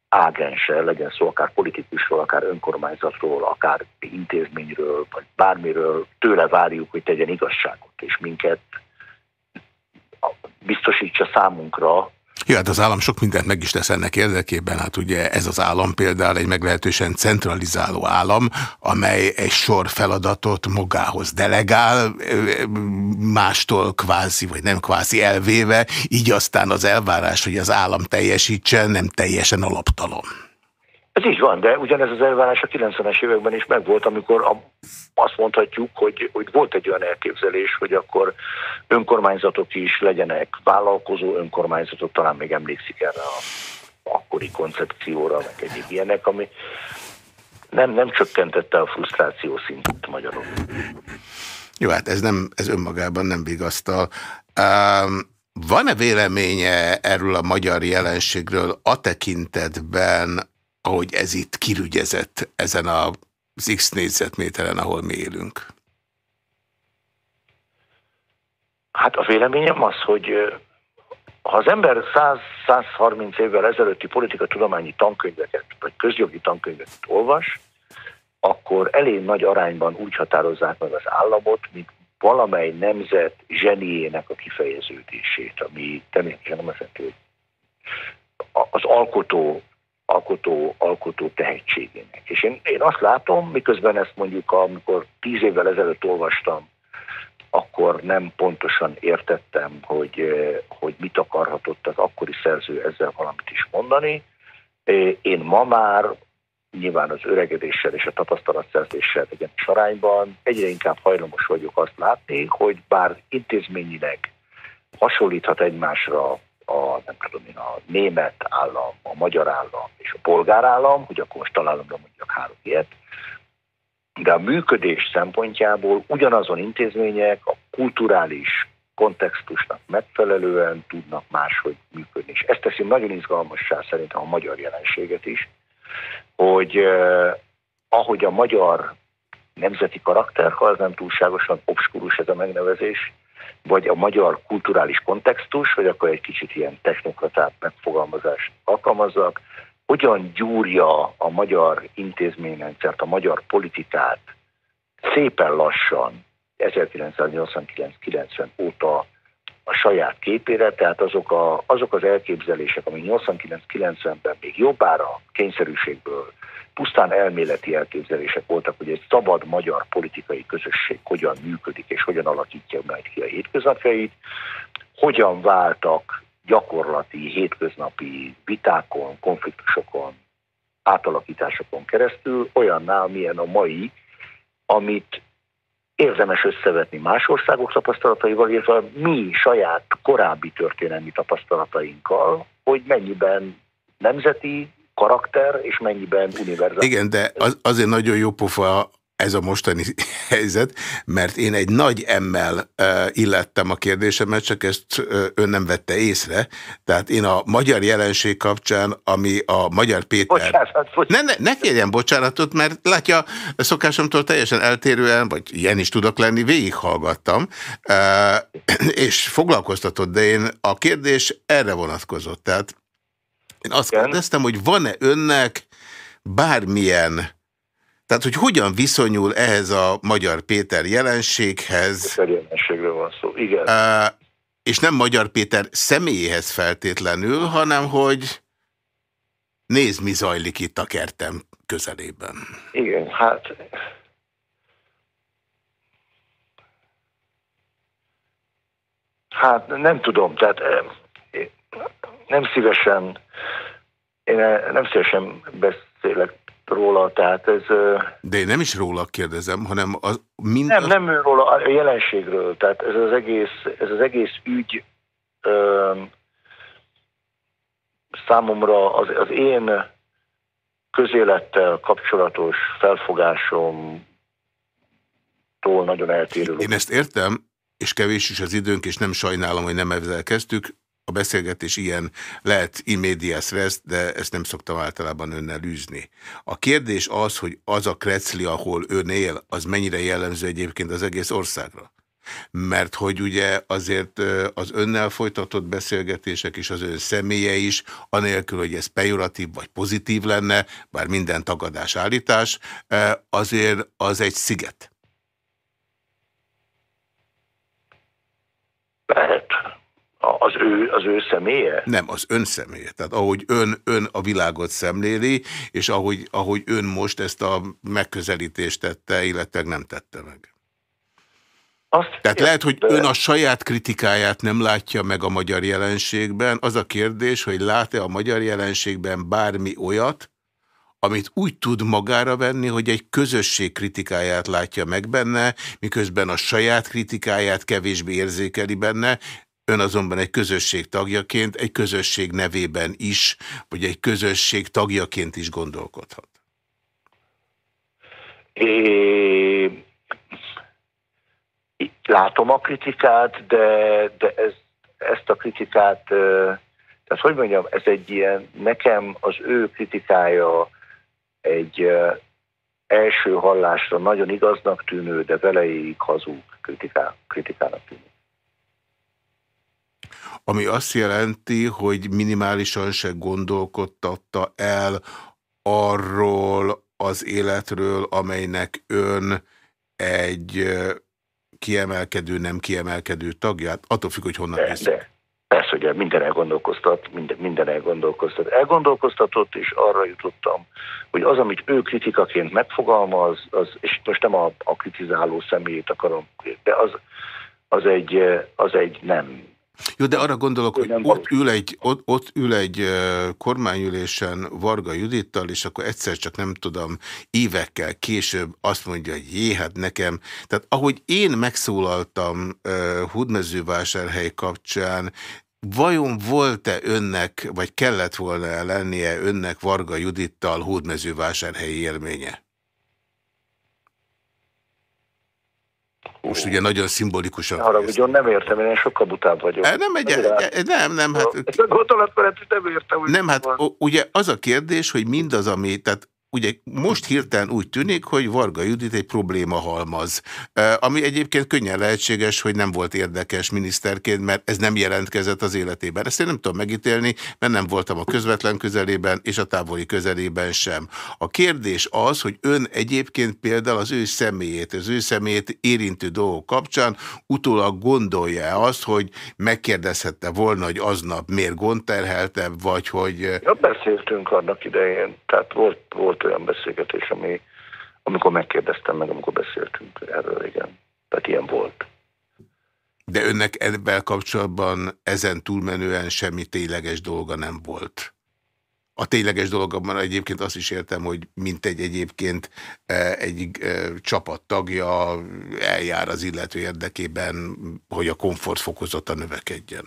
ágense, legyen szó akár politikusról, akár önkormányzatról, akár intézményről, vagy bármiről, tőle várjuk, hogy tegyen igazságot, és minket biztosítsa számunkra jó, hát az állam sok mindent meg is tesz ennek érdekében. Hát ugye ez az állam például egy meglehetősen centralizáló állam, amely egy sor feladatot magához delegál, mástól kvázi, vagy nem kvázi elvéve, így aztán az elvárás, hogy az állam teljesítsen, nem teljesen alaptalom. Ez így van, de ugyanez az elvárás a 90-es években is megvolt, amikor a, azt mondhatjuk, hogy, hogy volt egy olyan elképzelés, hogy akkor önkormányzatok is legyenek vállalkozó önkormányzatok, talán még emlékszik erre a akkori koncepcióra, meg egyéb ilyenek, ami nem, nem csökkentette a frusztráció szintét magyarul. Jó, hát ez, nem, ez önmagában nem vigasztal. Um, Van-e véleménye erről a magyar jelenségről a tekintetben, ahogy ez itt kirügyezett ezen az X négyzetméteren, ahol mi élünk? Hát a véleményem az, hogy ha az ember 100-130 évvel ezelőtti tudományi tankönyveket, vagy közjogi tankönyveket olvas, akkor elég nagy arányban úgy határozzák meg az államot, mint valamely nemzet zseniének a kifejeződését, ami természetesen nem jelenti, hogy az alkotó alkotó, alkotó tehetségének. És én, én azt látom, miközben ezt mondjuk, amikor tíz évvel ezelőtt olvastam, akkor nem pontosan értettem, hogy, eh, hogy mit akarhatott az akkori szerző ezzel valamit is mondani. Eh, én ma már nyilván az öregedéssel és a tapasztalatszerzéssel egyenes arányban egyre inkább hajlamos vagyok azt látni, hogy bár intézményileg hasonlíthat egymásra a, nem tudom én, a német állam, a magyar állam és a polgárállam, hogy akkor most találomra mondjak három ilyet, de a működés szempontjából ugyanazon intézmények a kulturális kontextusnak megfelelően tudnak máshogy működni. És ezt teszi nagyon izgalmassá szerintem a magyar jelenséget is, hogy eh, ahogy a magyar nemzeti karakter, ha az nem túlságosan obskurus ez a megnevezés, vagy a magyar kulturális kontextus, vagy akkor egy kicsit ilyen technokratát megfogalmazást alkalmazzak, hogyan gyúrja a magyar intézményrendszert, a magyar politikát szépen lassan 1989-90 óta a saját képére, tehát azok, a, azok az elképzelések, amik 89-90-ben még jobbára kényszerűségből pusztán elméleti elképzelések voltak, hogy egy szabad magyar politikai közösség hogyan működik és hogyan alakítja majd ki a hétköznapjait, hogyan váltak gyakorlati, hétköznapi vitákon, konfliktusokon, átalakításokon keresztül olyannál, milyen a mai, amit érdemes összevetni más országok tapasztalataival, illetve mi saját korábbi történelmi tapasztalatainkkal, hogy mennyiben nemzeti karakter, és mennyiben univerzális. Igen, de az, azért nagyon jó pofa ez a mostani helyzet, mert én egy nagy emmel illettem a kérdésemet, csak ezt ön nem vette észre. Tehát én a magyar jelenség kapcsán, ami a Magyar Péter... Bocsánat, bocsánat. Ne, ne, ne kérjen bocsánatot, mert látja, szokásomtól teljesen eltérően, vagy ilyen is tudok lenni, végighallgattam, és foglalkoztatott, de én a kérdés erre vonatkozott. Tehát én azt Igen. kérdeztem, hogy van-e önnek bármilyen, tehát hogy hogyan viszonyul ehhez a Magyar Péter jelenséghez. Péter jelenségről van szó, igen. Uh, és nem Magyar Péter személyéhez feltétlenül, hanem hogy nézd, mi zajlik itt a kertem közelében. Igen, hát... Hát nem tudom, tehát nem szívesen én nem szívesen beszélek róla, tehát ez... De én nem is róla kérdezem, hanem az, mind... Nem, nem róla, a jelenségről, tehát ez az egész, ez az egész ügy ö, számomra az, az én közélettel kapcsolatos felfogásomtól nagyon eltérő. Én ezt értem, és kevés is az időnk, és nem sajnálom, hogy nem ezzel kezdtük a beszélgetés ilyen lehet immédiás res, de ezt nem szoktam általában önnel űzni. A kérdés az, hogy az a krecli, ahol ön él, az mennyire jellemző egyébként az egész országra? Mert hogy ugye azért az önnel folytatott beszélgetések és az ön személye is, anélkül, hogy ez pejoratív vagy pozitív lenne, bár minden tagadás állítás, azért az egy sziget. Az ő, az ő személye? Nem, az ön személye. Tehát ahogy ön, ön a világot szemléli, és ahogy, ahogy ön most ezt a megközelítést tette, illetve nem tette meg. Azt Tehát lehet, hogy ön a saját kritikáját nem látja meg a magyar jelenségben. Az a kérdés, hogy lát-e a magyar jelenségben bármi olyat, amit úgy tud magára venni, hogy egy közösség kritikáját látja meg benne, miközben a saját kritikáját kevésbé érzékeli benne, ön azonban egy közösség tagjaként, egy közösség nevében is, vagy egy közösség tagjaként is gondolkodhat. É, látom a kritikát, de, de ez, ezt a kritikát, tehát hogy mondjam, ez egy ilyen, nekem az ő kritikája egy első hallásra nagyon igaznak tűnő, de veleig hazug kritiká, kritikának tűnő. Ami azt jelenti, hogy minimálisan se gondolkodtatta el arról az életről, amelynek ön egy kiemelkedő, nem kiemelkedő tagját? Attól függ, hogy honnan de. Persze, hogy minden elgondolkoztat, minden, minden elgondolkoztat. Elgondolkoztatott, és arra jutottam, hogy az, amit ő kritikaként megfogalmaz, az, és most nem a, a kritizáló személyét akarom, de az, az, egy, az egy nem jó, de arra gondolok, hogy ott ül egy, ott, ott ül egy kormányülésen Varga Judittal, és akkor egyszer csak nem tudom, évekkel később azt mondja, hogy jé, hát nekem. Tehát ahogy én megszólaltam uh, Hudmezővásárhely kapcsán, vajon volt-e önnek, vagy kellett volna lennie önnek Varga Judittal Hódmezővásárhelyi élménye? Most ugye nagyon szimbolikusan. Arra ugyan nem értem, én sokkal butább vagyok. E, nem, egy, nem, nem, hát... Ez a gondolatmenet, nem értem. Nem, hát van. ugye az a kérdés, hogy mindaz, ami, tehát ugye most hirtelen úgy tűnik, hogy Varga Judit egy probléma halmaz, ami egyébként könnyen lehetséges, hogy nem volt érdekes miniszterként, mert ez nem jelentkezett az életében. Ezt én nem tudom megítélni, mert nem voltam a közvetlen közelében, és a távoli közelében sem. A kérdés az, hogy ön egyébként például az ő személyét, az ő személyét érintő dolgok kapcsán utólag gondolja azt, hogy megkérdezhette volna, hogy aznap miért gondterhelte, vagy hogy... Ja, beszéltünk annak idején, tehát volt, volt olyan beszélgetés, ami, amikor megkérdeztem meg, amikor beszéltünk erről, igen. Tehát ilyen volt. De önnek ebben kapcsolatban ezen túlmenően semmi tényleges dolga nem volt. A tényleges dologban egyébként azt is értem, hogy mint egy egyébként e, egy e, csapat tagja eljár az illető érdekében, hogy a komfort fokozata növekedjen.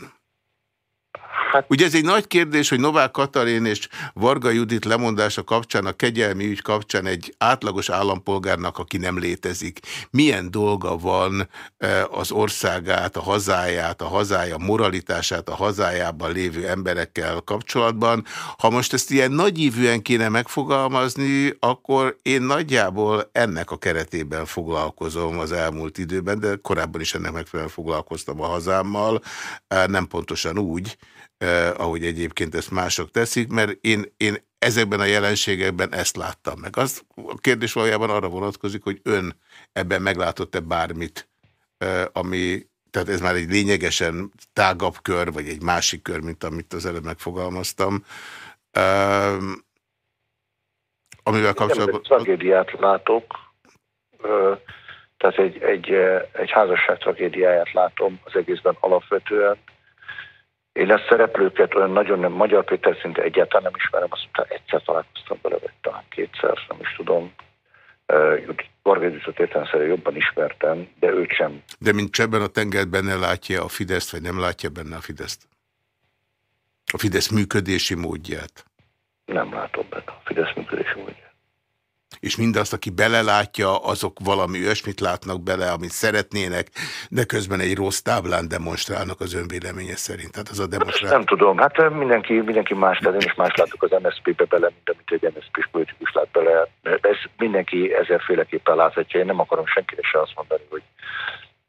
Hát... Ugye ez egy nagy kérdés, hogy Novák Katalin és Varga Judit lemondása kapcsán, a kegyelmi ügy kapcsán egy átlagos állampolgárnak, aki nem létezik, milyen dolga van e, az országát, a hazáját, a hazája moralitását, a hazájában lévő emberekkel kapcsolatban. Ha most ezt ilyen nagyívűen kéne megfogalmazni, akkor én nagyjából ennek a keretében foglalkozom az elmúlt időben, de korábban is ennek megfelelően foglalkoztam a hazámmal, e, nem pontosan úgy, eh, ahogy egyébként ezt mások teszik, mert én, én ezekben a jelenségekben ezt láttam meg. Az, a kérdés valójában arra vonatkozik, hogy ön ebben meglátott-e bármit, eh, ami, tehát ez már egy lényegesen tágabb kör, vagy egy másik kör, mint amit az előbb megfogalmaztam. Eh, amivel kapcsolatban... Én tragédiát látok, tehát egy, egy, egy házasság tragédiáját látom az egészben alapvetően, én a szereplőket olyan nagyon nem, Magyar Péter szinte egyáltalán nem ismerem, azt egyszer találkoztam vele, vagy talán kétszer, nem is tudom. Varga Gyuszot értelemszerűen jobban ismertem, de őt sem. De mint csebben a tengert benne látja a Fideszt, vagy nem látja benne a Fideszt? A Fidesz működési módját? Nem látom benne a Fidesz működési módját és mindazt, aki belelátja, azok valami olyasmit látnak bele, amit szeretnének, de közben egy rossz táblán demonstrálnak az önvéleménye szerint. Tehát az a demonstrál... Nem tudom, hát mindenki, mindenki más, tehát én is más látok az MSZP-be bele, mint amit egy MSZP-s politikus lát bele. Ez mindenki ezerféleképpen láthatja, én nem akarom senkire se azt mondani, hogy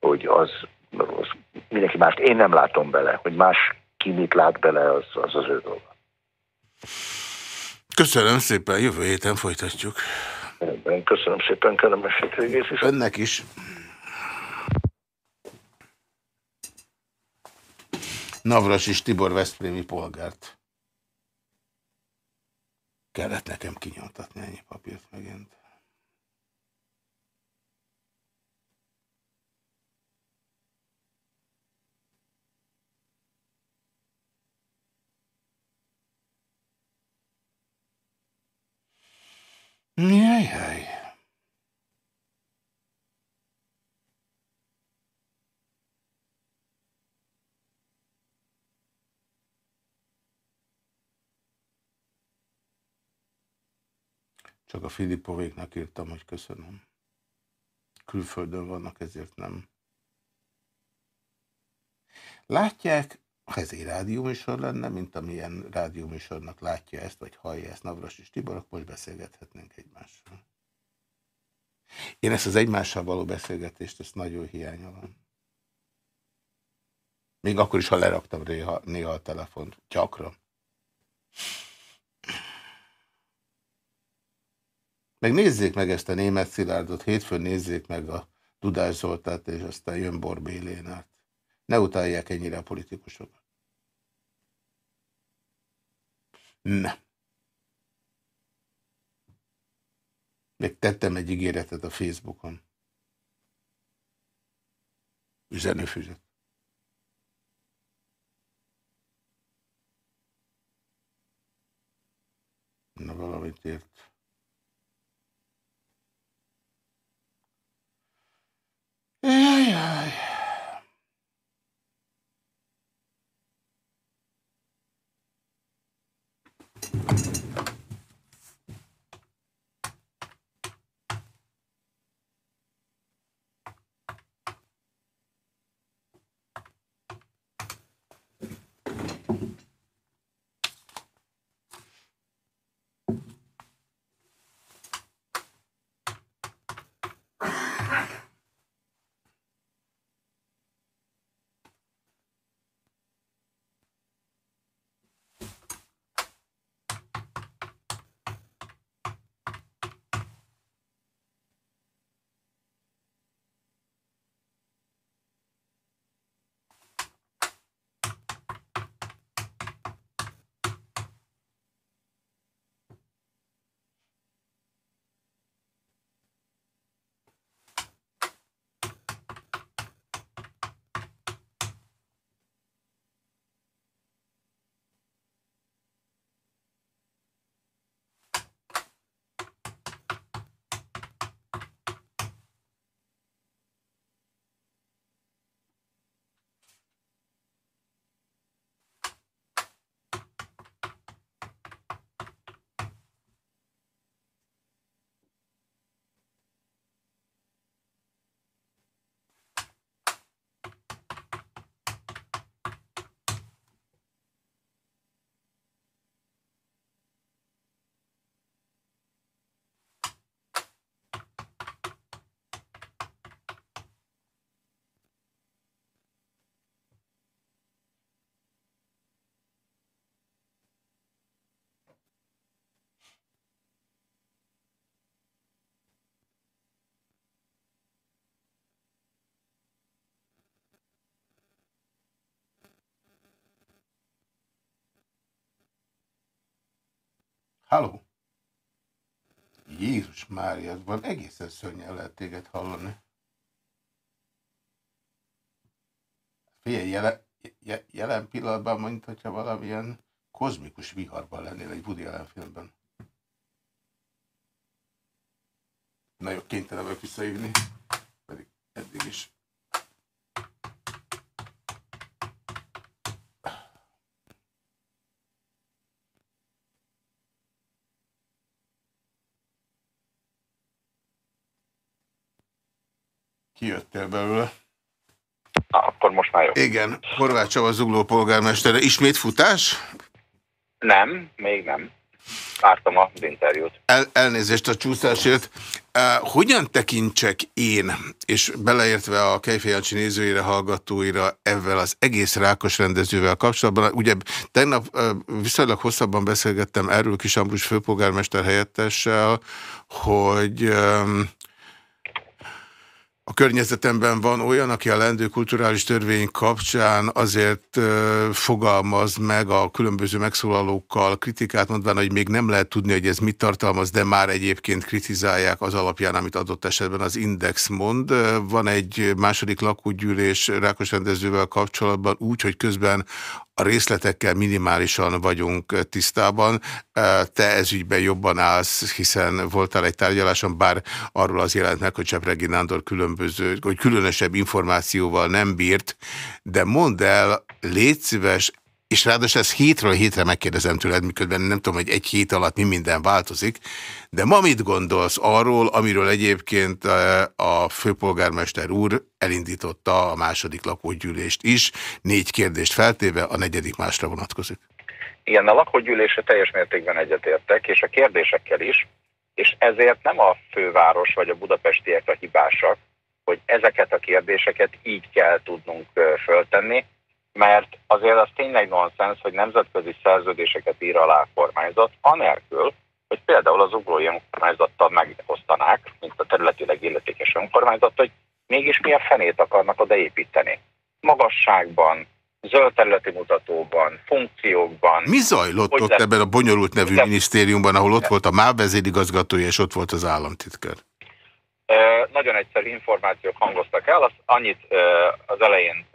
hogy az, az mindenki más, én nem látom bele, hogy más ki mit lát bele, az az, az ő dolga. Köszönöm szépen, jövő héten folytatjuk. Köszönöm szépen, kellemes hétvégét is. Önnek is. Navras és Tibor Veszprémi polgárt. Kellett nekem kinyomtatni ennyi papírt megint. Jajjaj. Csak a Filipovéknak írtam, hogy köszönöm. Külföldön vannak, ezért nem. Látják, ha ez egy rádióműsor lenne, mint amilyen rádióműsornak látja ezt, vagy hallja ezt Navras és Tibor, akkor most beszélgethetnénk egymással. Én ezt az egymással való beszélgetést, ezt nagyon hiányolom. Még akkor is, ha leraktam néha, néha a telefont. Gyakran. Meg nézzék meg ezt a német Szilárdot, hétfőn nézzék meg a Dudás Zoltát, és aztán jön Borbé Lénát. Ne utálják ennyire a politikusokat. Ne. Még tettem egy ígéretet a Facebookon. Üzenőfüzet. Na valamit ért. Jajjaj. Halló! Jézus Máriakban egészen szörnyen lehet téged hallani. Figyelj, jelen, jelen pillanatban, mint hogyha valamilyen kozmikus viharban lennél egy Woody Allen filmben. Na jó, kénytelen vagyok visszaívni, pedig eddig is Kijöttél belőle. Na, akkor most már jó. Igen, Horváth Csaba Zugló polgármestere. Ismét futás? Nem, még nem. Vártam az interjút. El, elnézést a csúszásért. Hogyan tekintsek én, és beleértve a Kejfejancsi nézőire, hallgatóira ezzel az egész rákos rendezővel kapcsolatban, ugye tegnap viszonylag hosszabban beszélgettem erről Kis Ambrus főpolgármester helyettessel, hogy a környezetemben van olyan, aki a lendő kulturális törvény kapcsán azért fogalmaz meg a különböző megszólalókkal kritikát, mondván, hogy még nem lehet tudni, hogy ez mit tartalmaz, de már egyébként kritizálják az alapján, amit adott esetben az Index mond. Van egy második lakógyűlés rákos rendezővel kapcsolatban úgy, hogy közben a részletekkel minimálisan vagyunk tisztában. Te ezügyben jobban állsz, hiszen voltál egy tárgyaláson, bár arról az jelent meg, hogy Csepregi Nándor különböző, hogy különösebb információval nem bírt, de mondd el, légy szíves, és ráadásul ezt hétről hétre megkérdezem tőled, miközben nem tudom, hogy egy hét alatt mi minden változik, de ma mit gondolsz arról, amiről egyébként eh, a főpolgármester úr elindította a második lakógyűlést is, négy kérdést feltéve, a negyedik másra vonatkozik? Igen, a lakógyűlése teljes mértékben egyetértek, és a kérdésekkel is, és ezért nem a főváros vagy a budapestiek a hibásak, hogy ezeket a kérdéseket így kell tudnunk föltenni, mert azért az tényleg nonsens, hogy nemzetközi szerződéseket ír alá a kormányzat, anélkül, hogy például az uglói önkormányzattal megosztanák, mint a területileg illetékes önkormányzat, hogy mégis mi a fenét akarnak odaépíteni. Magasságban, zöld területi mutatóban, funkciókban. Mi zajlott ott le... ebben a bonyolult nevű de... minisztériumban, ahol ott volt a MÁV vezérigazgatója, és ott volt az államtitkár? Nagyon egyszerű információk hangoztak el, azt annyit az elején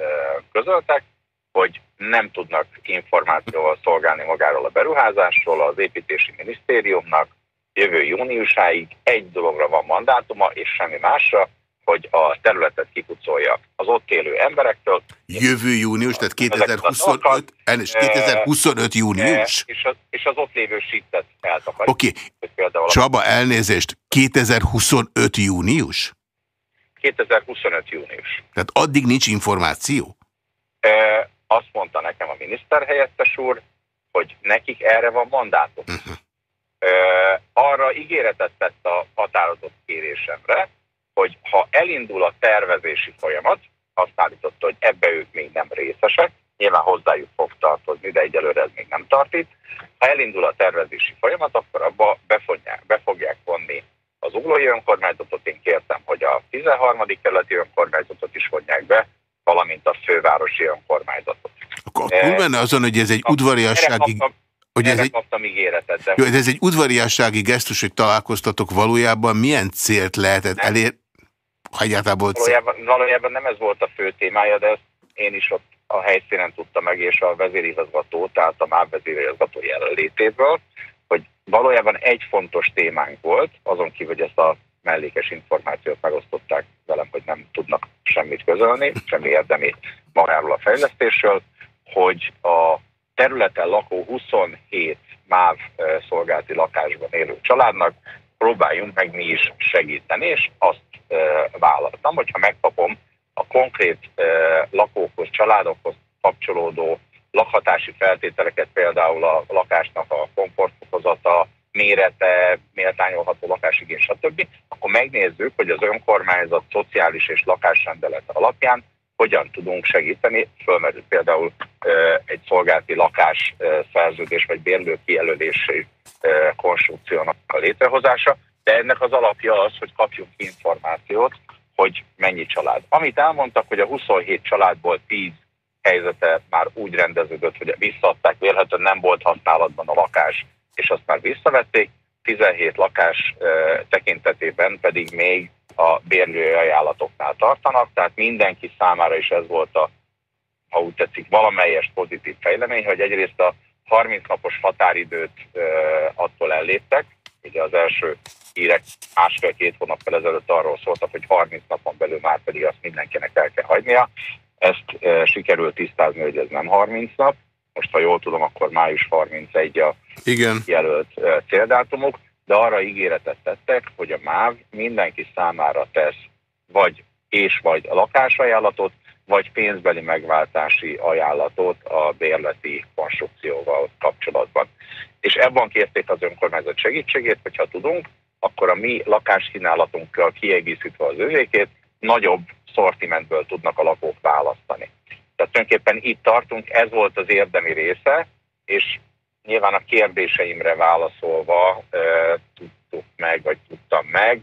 közöltek, hogy nem tudnak információval szolgálni magáról a beruházásról, az építési minisztériumnak jövő júniusáig egy dologra van mandátuma, és semmi másra, hogy a területet kikucolja az ott élő emberektől. Jövő június, tehát 2025, elnézést, 2025 június? És az, és az ott lévő sítet eltakarítani. Oké, okay. Csaba, elnézést, 2025 június? 2025 június. Tehát addig nincs információ? azt mondta nekem a miniszterhelyettes úr, hogy nekik erre van mandátum. Uh -huh. Arra ígéretet tett a határozott kérésemre, hogy ha elindul a tervezési folyamat, azt állította, hogy ebbe ők még nem részesek, nyilván hozzájuk fog tartozni, de egyelőre ez még nem tart itt. Ha elindul a tervezési folyamat, akkor abba befogják, be fogják vonni az uglói önkormányzatot. Én kértem, hogy a 13. kerületi önkormányzatot is vonják be, valamint a fővárosi önkormányzatot. Akkor túl benne azon, hogy ez egy udvariassági... Hogy ez egy, kaptam ígéretet. De... Jó, ez egy udvariassági gesztus, hogy találkoztatok valójában. Milyen célt lehetett elér... Ha egyáltalán volt valójában, valójában nem ez volt a fő témája, de ezt én is ott a helyszínen tudta meg, és a vezérigazgató, tehát a MÁV vezérigazgató jelenlétéből, hogy valójában egy fontos témánk volt, azon kívül, hogy ezt a mellékes információt megosztották velem, hogy nem tudnak semmit közölni, semmi érdemi magáról a fejlesztésről, hogy a területen lakó 27 MÁV szolgálti lakásban élő családnak próbáljunk meg mi is segíteni, és azt vállaltam, hogyha megkapom a konkrét lakókhoz, családokhoz kapcsolódó lakhatási feltételeket, például a lakásnak a komfortfokozata, mérete, méltányolható lakásigény, stb., akkor megnézzük, hogy az önkormányzat szociális és lakásrendelet alapján hogyan tudunk segíteni. Fölmerül például egy szolgálti lakás szerződés vagy bérlő kijelölési konstrukciónak a létrehozása, de ennek az alapja az, hogy kapjunk információt, hogy mennyi család. Amit elmondtak, hogy a 27 családból 10 helyzete már úgy rendeződött, hogy visszaadták, vélhetően nem volt használatban a lakás, és azt már visszavették, 17 lakás tekintetében pedig még a bérlői ajánlatoknál tartanak, tehát mindenki számára is ez volt a, ha úgy tetszik, valamelyes pozitív fejlemény, hogy egyrészt a 30 napos határidőt attól elléptek, ugye az első hírek másfél-két hónappal ezelőtt arról szóltak, hogy 30 napon belül már pedig azt mindenkinek el kell hagynia. Ezt e, sikerült tisztázni, hogy ez nem 30 nap, most ha jól tudom, akkor május 31 a Igen. jelölt céldátumuk, de arra ígéretet tettek, hogy a MÁV mindenki számára tesz vagy és vagy a lakásajánlatot, vagy pénzbeli megváltási ajánlatot a bérleti konstrukcióval kapcsolatban. És ebben kérték az önkormányzat segítségét, hogyha tudunk, akkor a mi lakáskínálatunkkal kiegészítve az övékét, nagyobb szortimentből tudnak a lakók választani. Tehát tulajdonképpen itt tartunk, ez volt az érdemi része, és nyilván a kérdéseimre válaszolva tudtuk meg, vagy tudtam meg,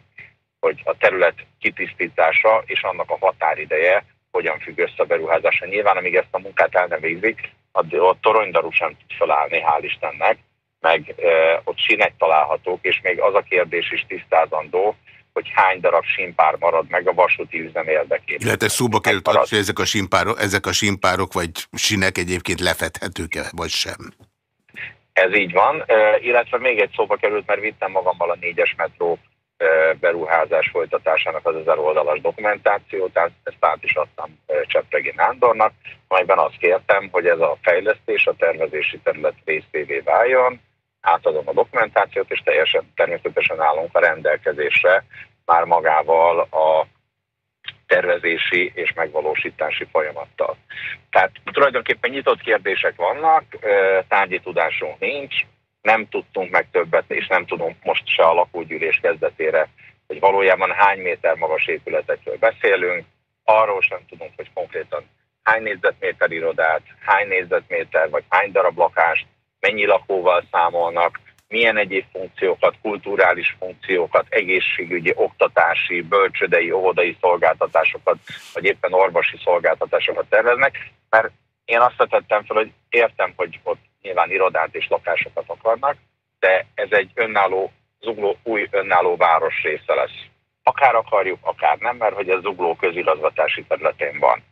hogy a terület kitisztítása és annak a határideje hogyan függ össze a beruházása. Nyilván, amíg ezt a munkát el nem végzik, a toronydarú sem tud felállni, hál' Istennek, meg e, ott sinek találhatók, és még az a kérdés is tisztázandó, hogy hány darab simpár marad meg a vasúti üzem érdekében. Illetve szóba került az, hogy ezek a, simpárok, ezek a simpárok vagy sinek egyébként lefedhetők-e, vagy sem? Ez így van, illetve még egy szóba került, mert vittem magammal a négyes metró beruházás folytatásának az ezer oldalas dokumentációt, ezt át is adtam Csepregi Nándornak, amelyben azt kértem, hogy ez a fejlesztés a tervezési terület részévé váljon, átadom a dokumentációt, és teljesen természetesen állunk a rendelkezésre már magával a tervezési és megvalósítási folyamattal. Tehát tulajdonképpen nyitott kérdések vannak, tárgyi tudásunk nincs, nem tudtunk meg többet, és nem tudunk most se a lakógyűlés kezdetére, hogy valójában hány méter magas épületekről beszélünk, arról sem tudunk, hogy konkrétan hány négyzetméter irodát, hány négyzetméter vagy hány darab lakást, mennyi lakóval számolnak, milyen egyéb funkciókat, kulturális funkciókat, egészségügyi, oktatási, bölcsödei, óvodai szolgáltatásokat, vagy éppen orvosi szolgáltatásokat terveznek, mert én azt tettem fel, hogy értem, hogy ott nyilván irodát és lakásokat akarnak, de ez egy önálló, zugló, új önálló város része lesz. Akár akarjuk, akár nem, mert hogy ez zugló közigazgatási területén van.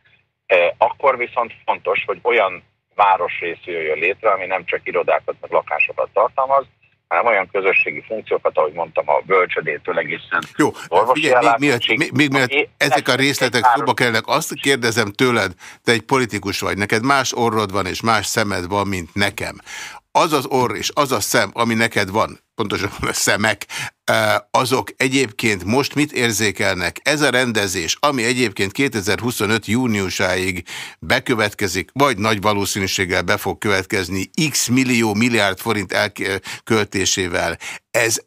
E, akkor viszont fontos, hogy olyan városrész jöjjön létre, ami nem csak irodákat, meg lakásokat tartalmaz, hanem olyan közösségi funkciókat, ahogy mondtam, a bölcsödétől egészen Jó, figyelj, még, még, még, még ezek a részletek szóba kellnek, azt kérdezem tőled, te egy politikus vagy, neked más orrod van és más szemed van, mint nekem az az orr és az a szem, ami neked van, pontosan a szemek, azok egyébként most mit érzékelnek? Ez a rendezés, ami egyébként 2025 júniusáig bekövetkezik, vagy nagy valószínűséggel be fog következni x millió milliárd forint elköltésével, ez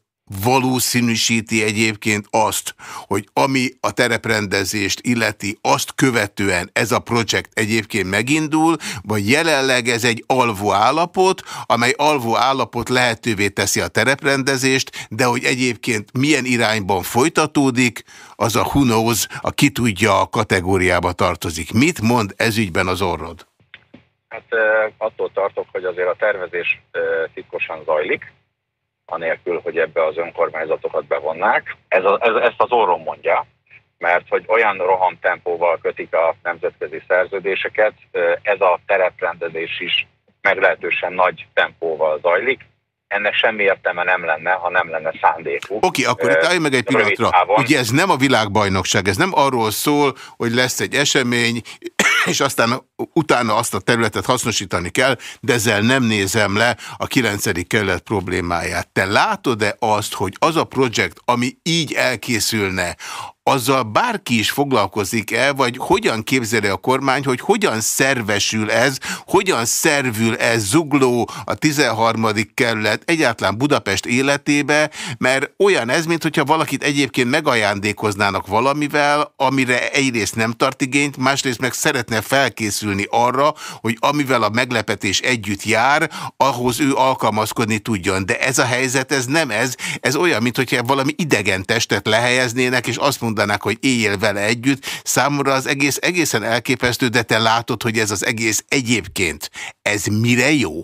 valószínűsíti egyébként azt, hogy ami a tereprendezést illeti, azt követően ez a projekt egyébként megindul, vagy jelenleg ez egy alvó állapot, amely alvó állapot lehetővé teszi a tereprendezést, de hogy egyébként milyen irányban folytatódik, az a who knows, a ki tudja a kategóriába tartozik. Mit mond ezügyben az orrod? Hát attól tartok, hogy azért a tervezés titkosan zajlik, anélkül, hogy ebbe az önkormányzatokat bevonnák. Ez a, ez, ezt az orrom mondja, mert hogy olyan rohamtempóval kötik a nemzetközi szerződéseket, ez a tereprendezés is meglehetősen nagy tempóval zajlik, ennek semmi értelme nem lenne, ha nem lenne szándékuk. Oké, okay, akkor itt állj meg egy pillanatra. Ugye ez nem a világbajnokság, ez nem arról szól, hogy lesz egy esemény, és aztán utána azt a területet hasznosítani kell, de ezzel nem nézem le a 9. kerület problémáját. Te látod-e azt, hogy az a projekt, ami így elkészülne, azzal bárki is foglalkozik el, vagy hogyan képzeli a kormány, hogy hogyan szervesül ez, hogyan szervül ez zugló a 13. kerület, egyáltalán Budapest életébe, mert olyan ez, mint hogyha valakit egyébként megajándékoznának valamivel, amire egyrészt nem tart igényt, másrészt meg szeretne felkészülni arra, hogy amivel a meglepetés együtt jár, ahhoz ő alkalmazkodni tudjon. De ez a helyzet, ez nem ez, ez olyan, mint hogyha valami idegen testet lehelyeznének, és azt mondanák, hogy éljél vele együtt. Számomra az egész egészen elképesztő, de te látod, hogy ez az egész egyébként, ez mire jó?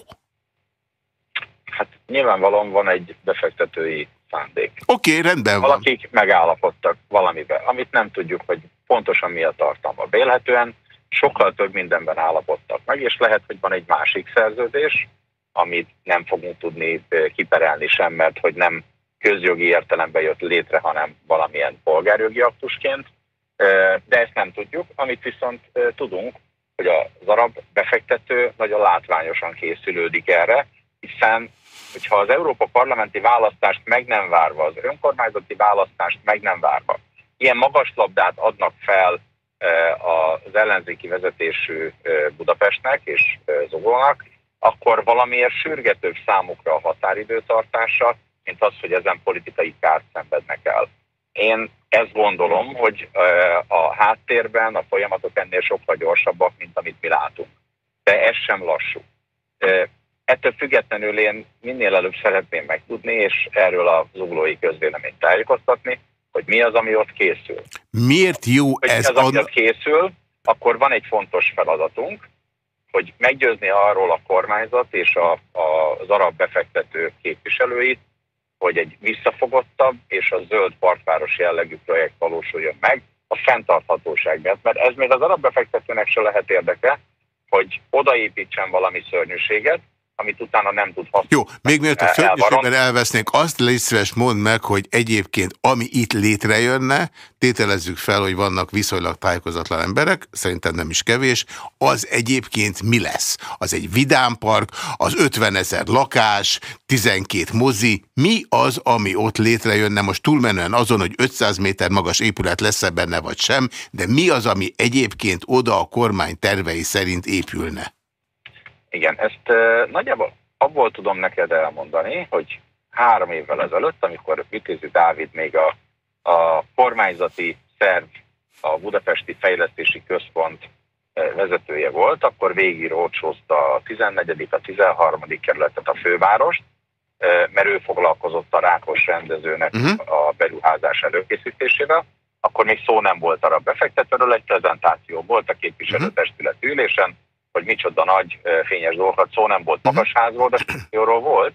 Hát nyilvánvalóan van egy befektetői szándék. Oké, okay, rendben van. Valakik megállapodtak valamiben, amit nem tudjuk, hogy pontosan mi a tartalma. Vélhetően sokkal több mindenben állapodtak meg, és lehet, hogy van egy másik szerződés, amit nem fogunk tudni kiperelni sem, mert hogy nem közjogi értelemben jött létre, hanem valamilyen polgárjogi aktusként, de ezt nem tudjuk. Amit viszont tudunk, hogy az arab befektető nagyon látványosan készülődik erre, hiszen hogyha az Európa parlamenti választást meg nem várva, az önkormányzati választást meg nem várva, ilyen magas labdát adnak fel az ellenzéki vezetésű Budapestnek és Zogónak, akkor valamiért sürgetőbb számukra a határidőtartása, mint az, hogy ezen politikai kárt Én ezt gondolom, hogy a háttérben a folyamatok ennél sokkal gyorsabbak, mint amit mi látunk. De ez sem lassú. Ettől függetlenül én minél előbb szeretném megtudni, és erről a zuglói közvéleményt tájékoztatni, hogy mi az, ami ott készül. Miért jó hogy ez? Mi az, ami ott készül, akkor van egy fontos feladatunk, hogy meggyőzni arról a kormányzat és a, a, az arab befektető képviselőit, hogy egy visszafogottabb és a zöld partváros jellegű projekt valósuljon meg a fenntarthatóság miatt, mert ez még az arab befektetőnek se lehet érdeke, hogy odaépítsen valami szörnyűséget, amit utána nem tud használni. Jó, még miért a szörnyűségben elvesznénk, azt légy szíves mondd meg, hogy egyébként ami itt létrejönne, tételezzük fel, hogy vannak viszonylag tájékozatlan emberek, szerintem nem is kevés, az egyébként mi lesz? Az egy vidámpark, az 50 ezer lakás, 12 mozi, mi az, ami ott létrejönne, most túlmenően azon, hogy 500 méter magas épület lesz-e benne vagy sem, de mi az, ami egyébként oda a kormány tervei szerint épülne? Igen, ezt nagyjából abból tudom neked elmondani, hogy három évvel ezelőtt, amikor Vitézi Dávid még a, a kormányzati szerv, a Budapesti Fejlesztési Központ vezetője volt, akkor végig a 14. a 13. kerületet a fővárost, mert ő foglalkozott a Rákos rendezőnek uh-huh. a beruházás előkészítésével. Akkor még szó nem volt arra befektetőről, egy prezentáció volt a képviselőtestület ülésen, hogy micsoda nagy fényes dolgokat, szó nem volt mhm. magasházról, de jóról volt,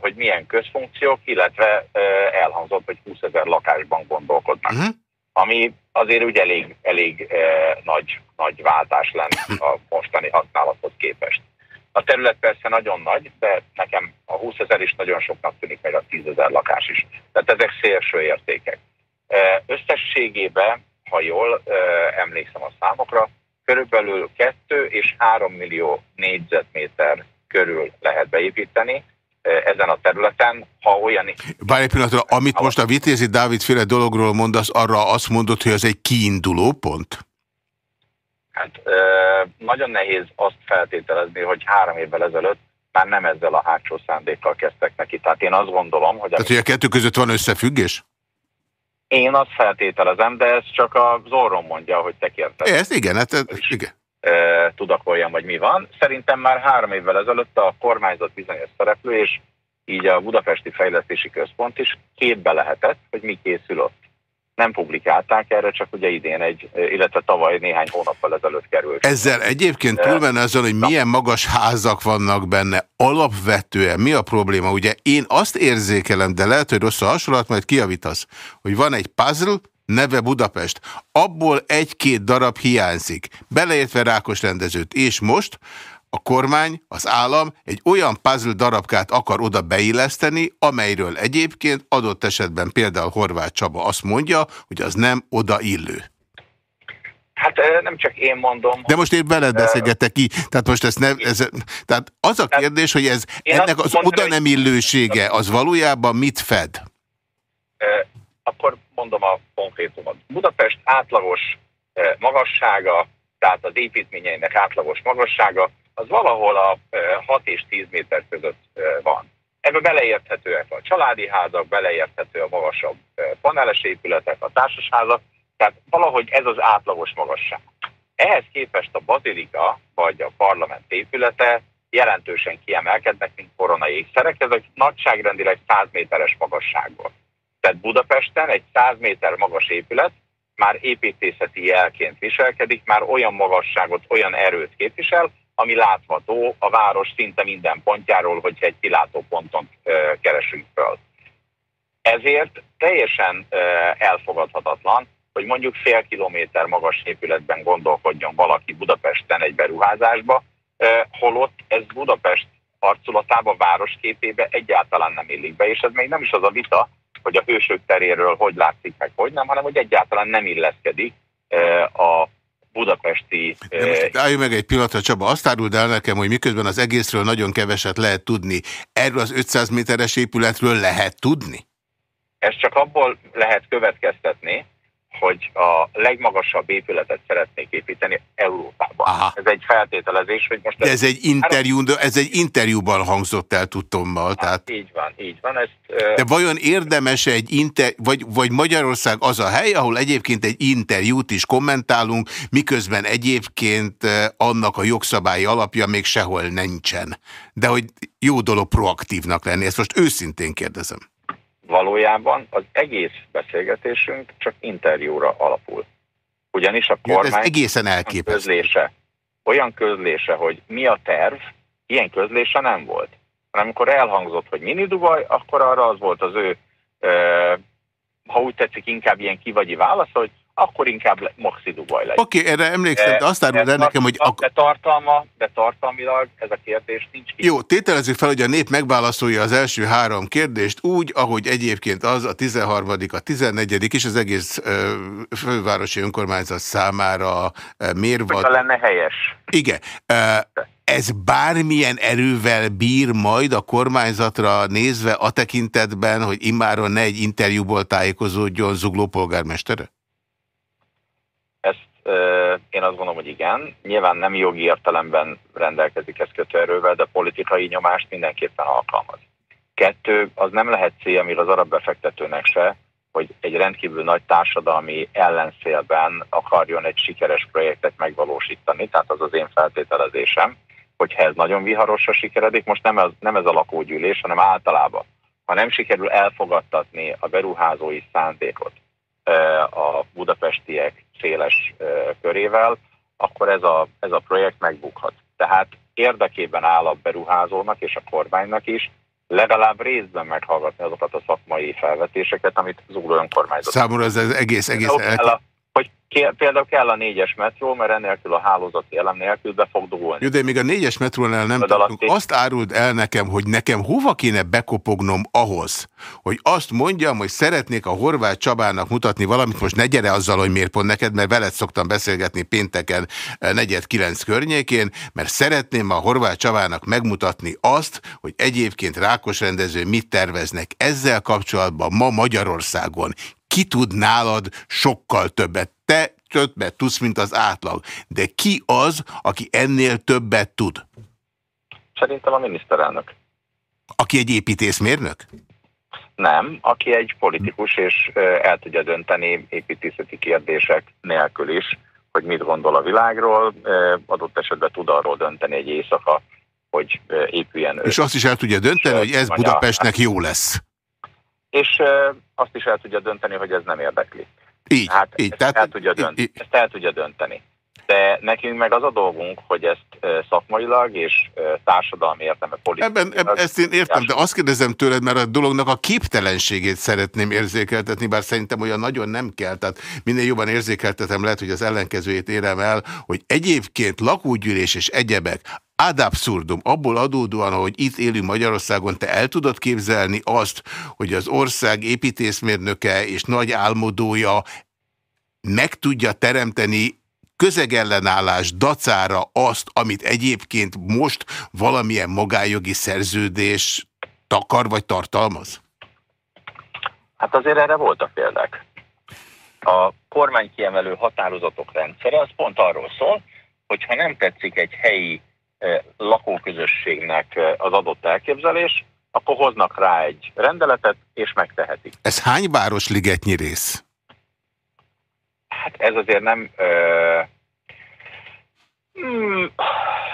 hogy milyen közfunkciók, illetve elhangzott, hogy 20 ezer lakásban gondolkodnak. Uh-huh. Ami azért ugye elég, elég nagy, nagy váltás lenne a mostani használathoz képest. A terület persze nagyon nagy, de nekem a 20 ezer is nagyon soknak tűnik, meg a 10 ezer lakás is. Tehát ezek szélső értékek. Összességében, ha jól emlékszem a számokra, körülbelül 2 és 3 millió négyzetméter körül lehet beépíteni ezen a területen, ha olyan... Bár egy pillanatra, amit most a Vitézi Dávid féle dologról mondasz, arra azt mondod, hogy ez egy kiinduló pont? Hát nagyon nehéz azt feltételezni, hogy három évvel ezelőtt már nem ezzel a hátsó szándékkal kezdtek neki. Tehát én azt gondolom, hogy... Tehát, hogy a kettő között van összefüggés? Én azt feltételezem, de ez csak az orrom mondja, hogy te kérdez. Ezt igen, hát ez, igen. tudakoljam, hogy mi van. Szerintem már három évvel ezelőtt a kormányzat bizonyos szereplő, és így a Budapesti Fejlesztési Központ is képbe lehetett, hogy mi készül ott nem publikálták erre, csak ugye idén egy, illetve tavaly néhány hónappal ezelőtt került. Ezzel egyébként túlmenne azon, hogy milyen magas házak vannak benne, alapvetően mi a probléma? Ugye én azt érzékelem, de lehet, hogy rossz a hasonlat, majd kiavítasz, hogy van egy puzzle, neve Budapest. Abból egy-két darab hiányzik, beleértve Rákos rendezőt. És most a kormány, az állam egy olyan puzzle darabkát akar oda beilleszteni, amelyről egyébként adott esetben például Horváth Csaba azt mondja, hogy az nem odaillő. Hát nem csak én mondom. De most én veled beszélgetek ki, tehát most ezt nem, ez, tehát az a kérdés, hogy ez ennek az oda nem illősége, az valójában mit fed? Akkor mondom a konkrétumot. Budapest átlagos magassága, tehát az építményeinek átlagos magassága az valahol a 6 és 10 méter között van. Ebbe beleérthetőek a családi házak, beleérthető a magasabb paneles épületek, a társasházak, tehát valahogy ez az átlagos magasság. Ehhez képest a bazilika vagy a parlament épülete jelentősen kiemelkednek, mint koronai ékszerek, ezek nagyságrendileg 100 méteres magasságból. Tehát Budapesten egy 100 méter magas épület már építészeti jelként viselkedik, már olyan magasságot, olyan erőt képvisel, ami látható a város szinte minden pontjáról, hogyha egy kilátó ponton keresünk föl. Ezért teljesen elfogadhatatlan, hogy mondjuk fél kilométer magas épületben gondolkodjon valaki Budapesten egy beruházásba, holott ez Budapest arculatába, városképébe egyáltalán nem illik be, és ez még nem is az a vita, hogy a hősök teréről hogy látszik meg, hogy nem, hanem hogy egyáltalán nem illeszkedik a budapesti... De most álljunk meg egy pillanatra, Csaba, azt áruld el nekem, hogy miközben az egészről nagyon keveset lehet tudni, erről az 500 méteres épületről lehet tudni? Ez csak abból lehet következtetni, hogy a legmagasabb épületet szeretnék építeni Európában. Aha. Ez egy feltételezés, hogy most... De ez, egy interjú, ez egy interjúban hangzott el tudtommal. Hát, tehát... Így van, így van. Ezt, De vajon érdemes -e egy inter... vagy, vagy Magyarország az a hely, ahol egyébként egy interjút is kommentálunk, miközben egyébként annak a jogszabályi alapja még sehol nincsen. De hogy jó dolog proaktívnak lenni, ezt most őszintén kérdezem valójában az egész beszélgetésünk csak interjúra alapul. Ugyanis a kormány ez egészen elképesztő. közlése, olyan közlése, hogy mi a terv, ilyen közlése nem volt. Hanem amikor elhangzott, hogy mini Dubaj, akkor arra az volt az ő, ha úgy tetszik, inkább ilyen kivagyi válasz, hogy akkor inkább Maxi Dubaj legyen. Oké, okay, erre emlékszem, de azt árul el nekem, hogy... De tartalma, de tartalmilag ez a kérdés nincs ki. Jó, tételezzük fel, hogy a nép megválaszolja az első három kérdést úgy, ahogy egyébként az a 13., a 14. és az egész ö, fővárosi önkormányzat számára mérvad. Hogy lenne helyes. Igen. Ö, ez bármilyen erővel bír majd a kormányzatra nézve a tekintetben, hogy immáron ne egy interjúból tájékozódjon Zugló polgármestere? Én azt gondolom, hogy igen. Nyilván nem jogi értelemben rendelkezik ez kötőerővel, de politikai nyomást mindenképpen alkalmaz. Kettő, az nem lehet célja még az arab befektetőnek se, hogy egy rendkívül nagy társadalmi ellenszélben akarjon egy sikeres projektet megvalósítani, tehát az az én feltételezésem, hogyha ez nagyon viharosra sikeredik, most nem ez, nem ez a lakógyűlés, hanem általában. Ha nem sikerül elfogadtatni a beruházói szándékot, a budapestiek széles körével, akkor ez a, ez a projekt megbukhat. Tehát érdekében áll a beruházónak és a kormánynak is, legalább részben meghallgatni azokat a szakmai felvetéseket, amit az úr önkormányzat. Számomra ez egész, egész el például kell a négyes metró, mert ennélkül a hálózati elem nélkül be fog dugulni. Jó, de még a négyes metrónál nem tudunk. Azt áruld el nekem, hogy nekem hova kéne bekopognom ahhoz, hogy azt mondjam, hogy szeretnék a Horváth Csabának mutatni valamit, most ne gyere azzal, hogy miért pont neked, mert veled szoktam beszélgetni pénteken eh, negyed kilenc környékén, mert szeretném a Horváth Csabának megmutatni azt, hogy egyébként Rákos rendező mit terveznek ezzel kapcsolatban ma Magyarországon ki tud nálad sokkal többet. Te többet tudsz, mint az átlag. De ki az, aki ennél többet tud? Szerintem a miniszterelnök. Aki egy építészmérnök? Nem, aki egy politikus, és el tudja dönteni építészeti kérdések nélkül is, hogy mit gondol a világról, adott esetben tud arról dönteni egy éjszaka, hogy épüljen. És azt is el tudja dönteni, hogy ez Budapestnek jó lesz és azt is el tudja dönteni, hogy ez nem érdekli. Így, hát így. Ezt, tehát, el tudja dönteni, így, ezt el tudja dönteni. De nekünk meg az a dolgunk, hogy ezt szakmailag és társadalmi értelme politikai. Ebben, ebben ezt én értem, de azt kérdezem tőled, mert a dolognak a képtelenségét szeretném érzékeltetni, bár szerintem olyan nagyon nem kell, tehát minél jobban érzékeltetem, lehet, hogy az ellenkezőjét érem el, hogy egyébként lakógyűlés és egyebek ad abszurdum, abból adódóan, hogy itt élünk Magyarországon, te el tudod képzelni azt, hogy az ország építészmérnöke és nagy álmodója meg tudja teremteni közegellenállás dacára azt, amit egyébként most valamilyen magájogi szerződés takar vagy tartalmaz? Hát azért erre voltak példák. A kormány kiemelő határozatok rendszere az pont arról szól, hogy ha nem tetszik egy helyi lakóközösségnek az adott elképzelés, akkor hoznak rá egy rendeletet, és megtehetik. Ez hány városligetnyi rész? Hát ez azért nem ö, mm,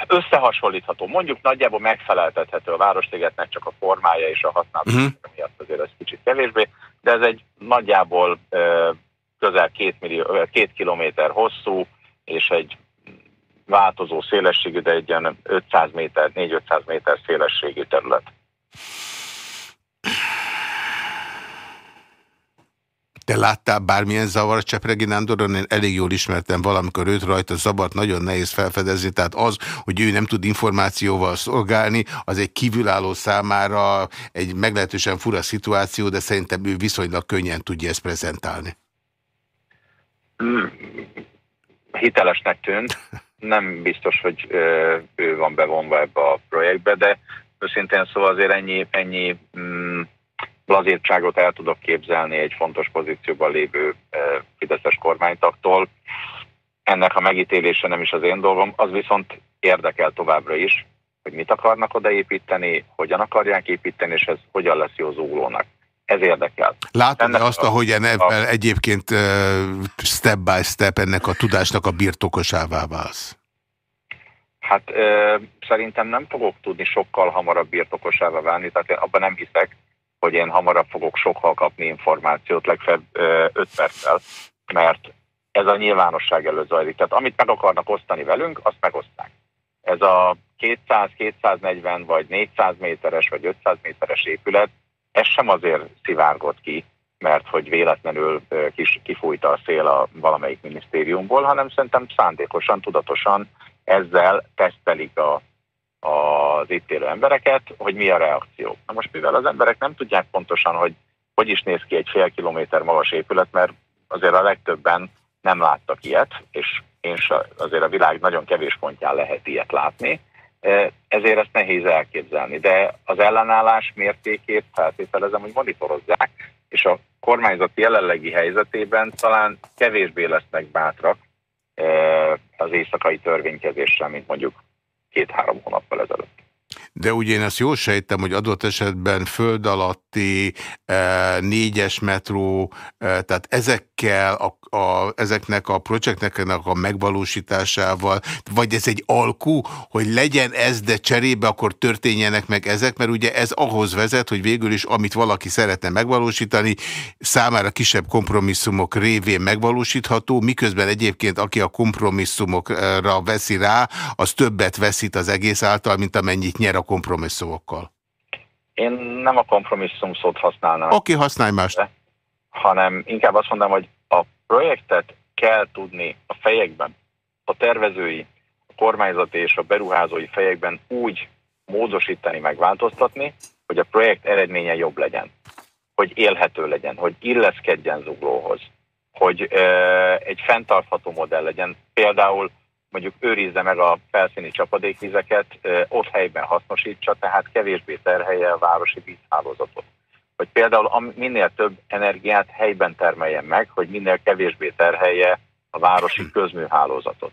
összehasonlítható. Mondjuk nagyjából megfeleltethető a Városligetnek csak a formája és a használat uh mhm. -huh. miatt azért ez kicsit kevésbé, de ez egy nagyjából ö, közel két, millió, két kilométer hosszú, és egy változó szélességű, de egy ilyen 500 méter, 4-500 méter szélességű terület. Te láttál bármilyen zavar Csepregi Nándoron? Én elég jól ismertem valamikor őt rajta zavart, nagyon nehéz felfedezni, tehát az, hogy ő nem tud információval szolgálni, az egy kívülálló számára egy meglehetősen fura szituáció, de szerintem ő viszonylag könnyen tudja ezt prezentálni. Hmm. Hitelesnek tűnt. Nem biztos, hogy ő van bevonva ebbe a projektbe, de őszintén szóval azért ennyi, ennyi mm, lazírtságot el tudok képzelni egy fontos pozícióban lévő Fideszes kormánytaktól. Ennek a megítélése nem is az én dolgom, az viszont érdekel továbbra is, hogy mit akarnak odaépíteni, hogyan akarják építeni, és ez hogyan lesz jó zuglónak. Ez érdekel. Látod -e azt, ahogy ebben egyébként step by step ennek a tudásnak a birtokosává válsz? Hát ö, szerintem nem fogok tudni sokkal hamarabb birtokosává válni, tehát én abban nem hiszek, hogy én hamarabb fogok sokkal kapni információt, legfeljebb 5 perccel, mert ez a nyilvánosság előtt zajlik. Tehát amit meg akarnak osztani velünk, azt megosztják. Ez a 200, 240 vagy 400 méteres vagy 500 méteres épület, ez sem azért szivárgott ki, mert hogy véletlenül kis, kifújta a szél a valamelyik minisztériumból, hanem szerintem szándékosan, tudatosan ezzel tesztelik a, az itt élő embereket, hogy mi a reakció. Na most mivel az emberek nem tudják pontosan, hogy hogy is néz ki egy fél kilométer magas épület, mert azért a legtöbben nem láttak ilyet, és én azért a világ nagyon kevés pontján lehet ilyet látni, ezért ezt nehéz elképzelni. De az ellenállás mértékét feltételezem, hogy monitorozzák, és a kormányzat jelenlegi helyzetében talán kevésbé lesznek bátrak az éjszakai törvénykezéssel, mint mondjuk két-három hónappal ezelőtt. De ugye én azt jól sejtem, hogy adott esetben föld alatti e, négyes metró, e, tehát ezekkel a, a, ezeknek a projektnek a megvalósításával, vagy ez egy alkú, hogy legyen ez, de cserébe akkor történjenek meg ezek, mert ugye ez ahhoz vezet, hogy végül is amit valaki szeretne megvalósítani, számára kisebb kompromisszumok révén megvalósítható, miközben egyébként aki a kompromisszumokra veszi rá, az többet veszít az egész által, mint amennyit nyer a kompromisszumokkal? Én nem a kompromisszum szót használnám. Oké, okay, használj mást. Hanem inkább azt mondom, hogy a projektet kell tudni a fejekben, a tervezői, a kormányzati és a beruházói fejekben úgy módosítani, megváltoztatni, hogy a projekt eredménye jobb legyen, hogy élhető legyen, hogy illeszkedjen zuglóhoz, hogy e, egy fenntartható modell legyen. Például mondjuk őrizze meg a felszíni csapadékvizeket, ott helyben hasznosítsa, tehát kevésbé terhelje a városi vízhálózatot. Hogy például minél több energiát helyben termeljen meg, hogy minél kevésbé terhelje a városi közműhálózatot.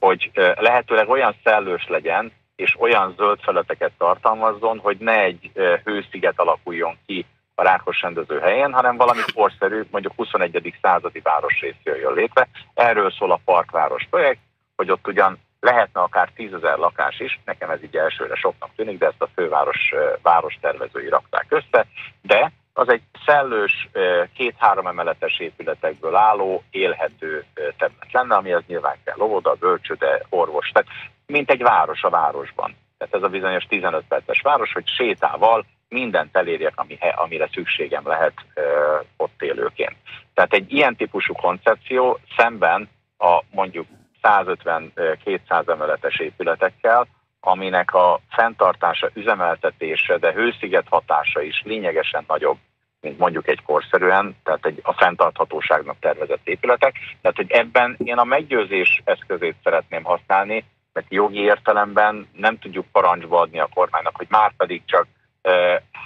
Hogy lehetőleg olyan szellős legyen, és olyan zöld feleteket tartalmazzon, hogy ne egy hősziget alakuljon ki a Rákos rendező helyén, hanem valami korszerű, mondjuk 21. századi városrész jöjjön létre. Erről szól a Parkváros projekt, hogy ott ugyan lehetne akár tízezer lakás is, nekem ez így elsőre soknak tűnik, de ezt a főváros város tervezői rakták össze, de az egy szellős, két-három emeletes épületekből álló, élhető terület lenne, amihez nyilván kell óvoda, bölcsőde, orvos, tehát mint egy város a városban. Tehát ez a bizonyos 15 perces város, hogy sétával mindent elérjek, ami, amire szükségem lehet ott élőként. Tehát egy ilyen típusú koncepció szemben a mondjuk 150-200 emeletes épületekkel, aminek a fenntartása, üzemeltetése, de hősziget hatása is lényegesen nagyobb, mint mondjuk egy korszerűen, tehát egy, a fenntarthatóságnak tervezett épületek. Tehát, hogy ebben én a meggyőzés eszközét szeretném használni, mert jogi értelemben nem tudjuk parancsba adni a kormánynak, hogy már pedig csak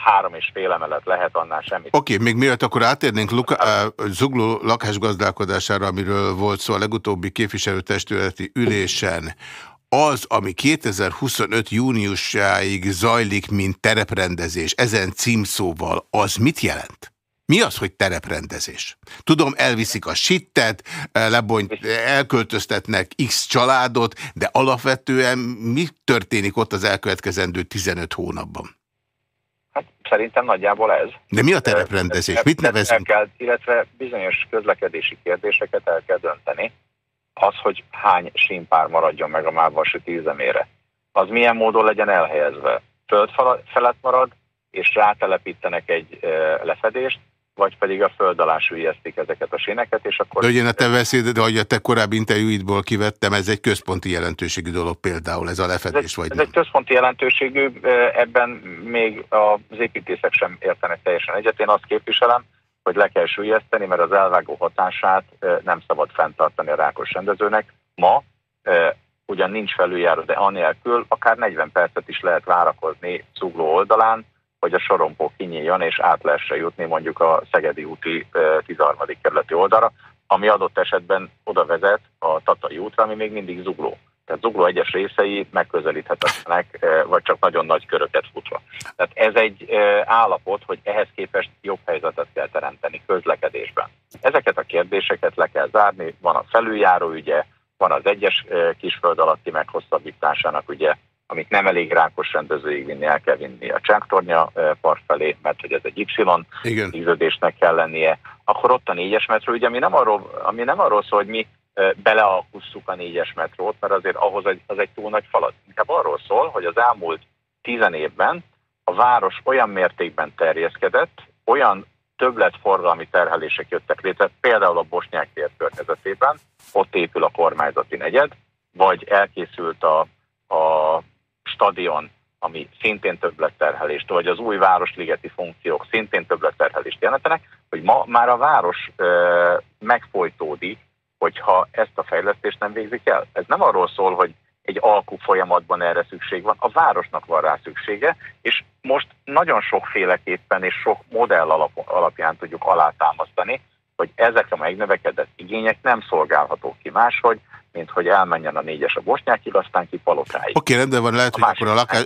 három és fél emelet lehet, annál semmit. Oké, okay, még miatt akkor átérnénk Luka, Zugló lakásgazdálkodására, amiről volt szó a legutóbbi képviselőtestületi ülésen. Az, ami 2025 júniusáig zajlik, mint tereprendezés, ezen címszóval, az mit jelent? Mi az, hogy tereprendezés? Tudom, elviszik a sittet, lebont, elköltöztetnek x családot, de alapvetően mi történik ott az elkövetkezendő 15 hónapban? Szerintem nagyjából ez. De mi a tereprendezés? Mit nevezünk? Kell, illetve bizonyos közlekedési kérdéseket el kell dönteni. Az, hogy hány símpár maradjon meg a Mávasúti üzemére. Az milyen módon legyen elhelyezve? Föld felett marad, és rátelepítenek egy lefedést, vagy pedig a föld alá ezeket a séneket, és akkor... De ugye a te veszéd, de hogy a te korábbi interjúidból kivettem, ez egy központi jelentőségű dolog például, ez a lefedés, ez, vagy Ez nem. egy központi jelentőségű, ebben még az építészek sem értenek teljesen egyet. Én azt képviselem, hogy le kell süllyeszteni, mert az elvágó hatását nem szabad fenntartani a rákos rendezőnek. Ma ugyan nincs felüljáró, de anélkül akár 40 percet is lehet várakozni Zugló oldalán, hogy a sorompó kinyíljon és át lehessen jutni mondjuk a Szegedi úti 13. kerületi oldalra, ami adott esetben oda vezet a Tatai útra, ami még mindig zugló. Tehát zugló egyes részei megközelíthetetlenek, vagy csak nagyon nagy köröket futva. Tehát ez egy állapot, hogy ehhez képest jobb helyzetet kell teremteni közlekedésben. Ezeket a kérdéseket le kell zárni, van a felüljáró ügye, van az egyes kisföld alatti meghosszabbításának ugye amit nem elég rákos rendezőig vinni, el kell vinni a Csáktornya part felé, mert hogy ez egy Y tíződésnek kell lennie, akkor ott a négyes metró, ugye ami nem arról, ami nem arról szól, hogy mi belealkusszuk a négyes metrót, mert azért ahhoz egy, az egy túl nagy falat. Inkább arról szól, hogy az elmúlt tizen évben a város olyan mértékben terjeszkedett, olyan többletforgalmi terhelések jöttek létre, például a Bosnyák tér környezetében, ott épül a kormányzati negyed, vagy elkészült a, a stadion, ami szintén többletterhelést, vagy az új városligeti funkciók szintén többletterhelést jelentenek, hogy ma már a város e, megfolytódik, hogyha ezt a fejlesztést nem végzik el. Ez nem arról szól, hogy egy alkú folyamatban erre szükség van, a városnak van rá szüksége, és most nagyon sokféleképpen és sok modell alap, alapján tudjuk alátámasztani, hogy ezek a megnövekedett igények nem szolgálhatók ki máshogy, mint hogy elmenjen a négyes a bosnyákig, aztán ki palotáig. Oké, rendben van, lehet, a hogy akkor a, lakás,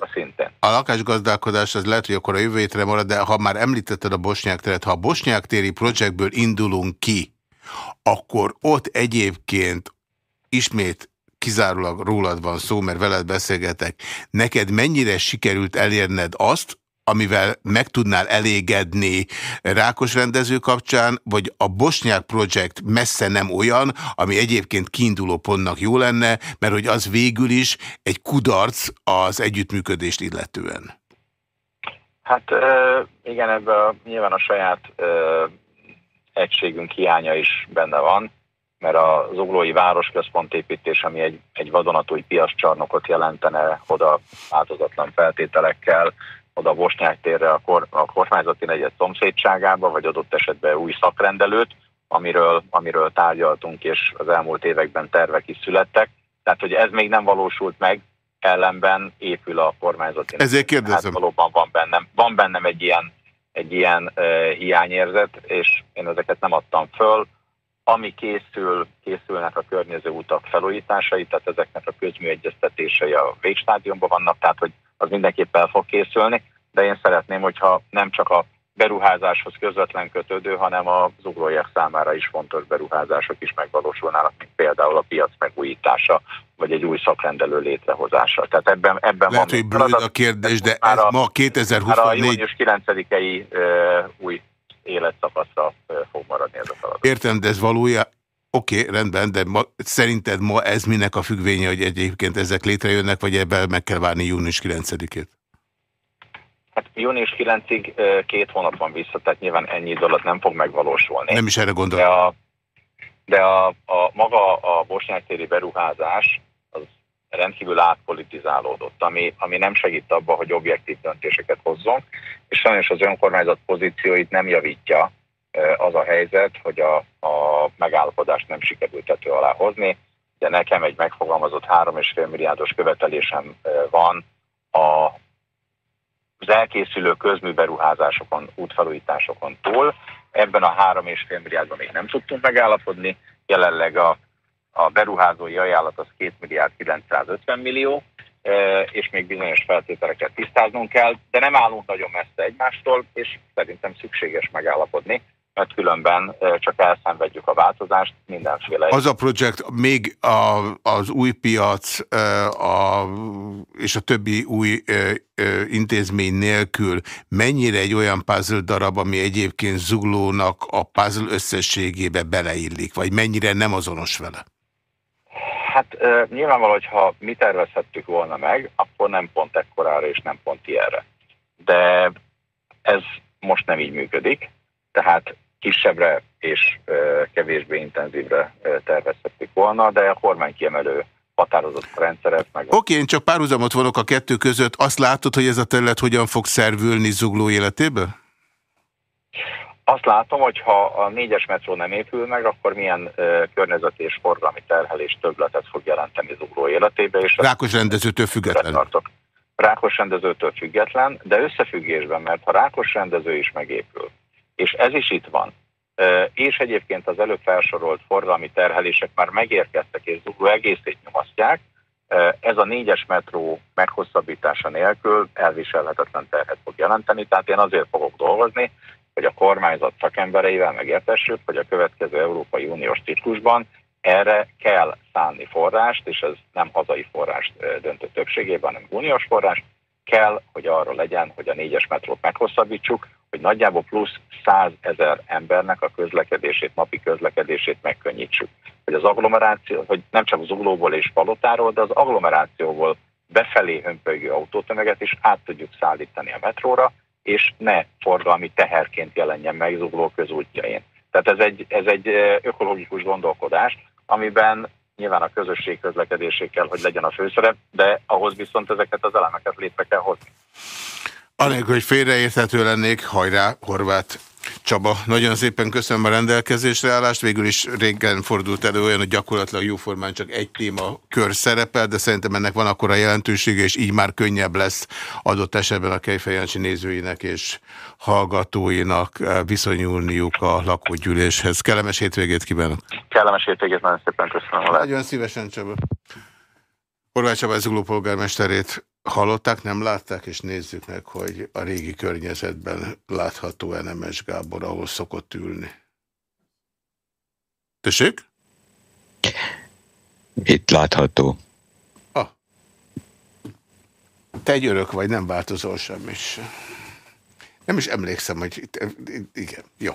a lakásgazdálkodás az lehet, hogy akkor a jövő hétre marad, de ha már említetted a bosnyák teret, ha a bosnyák téri projektből indulunk ki, akkor ott egyébként ismét kizárólag rólad van szó, mert veled beszélgetek. Neked mennyire sikerült elérned azt, amivel meg tudnál elégedni Rákos rendező kapcsán, vagy a Bosnyák Project messze nem olyan, ami egyébként kiinduló pontnak jó lenne, mert hogy az végül is egy kudarc az együttműködést illetően. Hát igen, ebben nyilván a saját egységünk hiánya is benne van, mert a Zuglói Városközpont építés, ami egy, egy vadonatúj piaszcsarnokot jelentene oda változatlan feltételekkel, oda a Bosnyák térre a, kor, a kormányzati negyed szomszédságába, vagy adott esetben új szakrendelőt, amiről, amiről tárgyaltunk, és az elmúlt években tervek is születtek. Tehát, hogy ez még nem valósult meg, ellenben épül a kormányzati Ezért kérdezem. Hát valóban van bennem, van bennem egy ilyen, egy ilyen uh, hiányérzet, és én ezeket nem adtam föl. Ami készül, készülnek a környező utak felújításai, tehát ezeknek a közműegyeztetései a végstádiumban vannak, tehát hogy az mindenképp el fog készülni, de én szeretném, hogyha nem csak a beruházáshoz közvetlen kötődő, hanem a zuglóiak számára is fontos beruházások is megvalósulnának, mint például a piac megújítása, vagy egy új szakrendelő létrehozása. Tehát ebben, ebben Lehet, van... hogy blöd a kérdés, de ez a, ma 2024... Már a június 9-i új életszakaszra fog maradni ez a feladat. Értem, de ez valójában Oké, okay, rendben, de ma, szerinted ma ez minek a függvénye, hogy egyébként ezek létrejönnek, vagy ebben meg kell várni június 9-ét? Hát június 9-ig két hónap van vissza, tehát nyilván ennyi dolog nem fog megvalósulni. Nem is erre gondolom. De a, de a, a maga a bosnyák beruházás az rendkívül átpolitizálódott, ami, ami nem segít abba, hogy objektív döntéseket hozzon, és sajnos az önkormányzat pozícióit nem javítja az a helyzet, hogy a, a megállapodást nem sikerült tető alá hozni. De nekem egy megfogalmazott 3,5 milliárdos követelésem van a az elkészülő közműberuházásokon, útfelújításokon túl. Ebben a 3,5 milliárdban még nem tudtunk megállapodni. Jelenleg a, a beruházói ajánlat az 2 milliárd 950 millió, és még bizonyos feltételeket tisztáznunk kell, de nem állunk nagyon messze egymástól, és szerintem szükséges megállapodni mert különben csak elszenvedjük a változást mindenféle. Az a projekt még a, az új piac a, és a többi új intézmény nélkül mennyire egy olyan puzzle darab, ami egyébként zuglónak a puzzle összességébe beleillik, vagy mennyire nem azonos vele? Hát nyilvánvaló, hogy ha mi tervezhettük volna meg, akkor nem pont ekkorára és nem pont ilyenre. De ez most nem így működik, tehát kisebbre és kevésbé intenzívre tervezhettük volna, de a kormány kiemelő határozott rendszeret meg. Oké, okay, én csak párhuzamot vonok a kettő között. Azt látod, hogy ez a terület hogyan fog szervülni zugló életébe? Azt látom, hogy ha a négyes metró nem épül meg, akkor milyen uh, környezeti és forgalmi terhelés többletet fog jelenteni zugló életébe. És Rákos rendezőtől függetlenül. Rákos rendezőtől független, de összefüggésben, mert ha Rákos rendező is megépül, és ez is itt van, és egyébként az előbb felsorolt forgalmi terhelések már megérkeztek, és Zugló egészét nyomasztják, ez a négyes metró meghosszabbítása nélkül elviselhetetlen terhet fog jelenteni, tehát én azért fogok dolgozni, hogy a kormányzat szakembereivel megértessük, hogy a következő Európai Uniós ciklusban erre kell szánni forrást, és ez nem hazai forrást döntő többségében, hanem uniós forrás, kell, hogy arra legyen, hogy a négyes metrót meghosszabbítsuk, hogy nagyjából plusz 100 ezer embernek a közlekedését, napi közlekedését megkönnyítsük. Hogy az agglomeráció, hogy nem csak Zuglóból és Palotáról, de az agglomerációból befelé hömpölygő autótömeget is át tudjuk szállítani a metróra, és ne forgalmi teherként jelenjen meg Zugló közútjain. Tehát ez egy, ez egy ökológikus gondolkodás, amiben nyilván a közösség közlekedésé kell, hogy legyen a főszerep, de ahhoz viszont ezeket az elemeket létre kell hozni. Anélkül, hogy félreérthető lennék, hajrá, Horváth Csaba, nagyon szépen köszönöm a rendelkezésre állást. Végül is régen fordult elő olyan, hogy gyakorlatilag jóformán csak egy téma kör szerepel, de szerintem ennek van akkora jelentősége, és így már könnyebb lesz adott esetben a Kejfejancsi nézőinek és hallgatóinak viszonyulniuk a lakógyűléshez. Kellemes hétvégét kívánok! Kellemes hétvégét, nagyon szépen köszönöm. Nagyon szívesen, Csaba. Horváth Csaba, Zugló polgármesterét hallották, nem látták, és nézzük meg, hogy a régi környezetben látható-e Nemes Gábor, ahol szokott ülni. Tessék? Itt látható. Ah. Te egy örök vagy, nem változol semmit Nem is emlékszem, hogy... Igen, jó.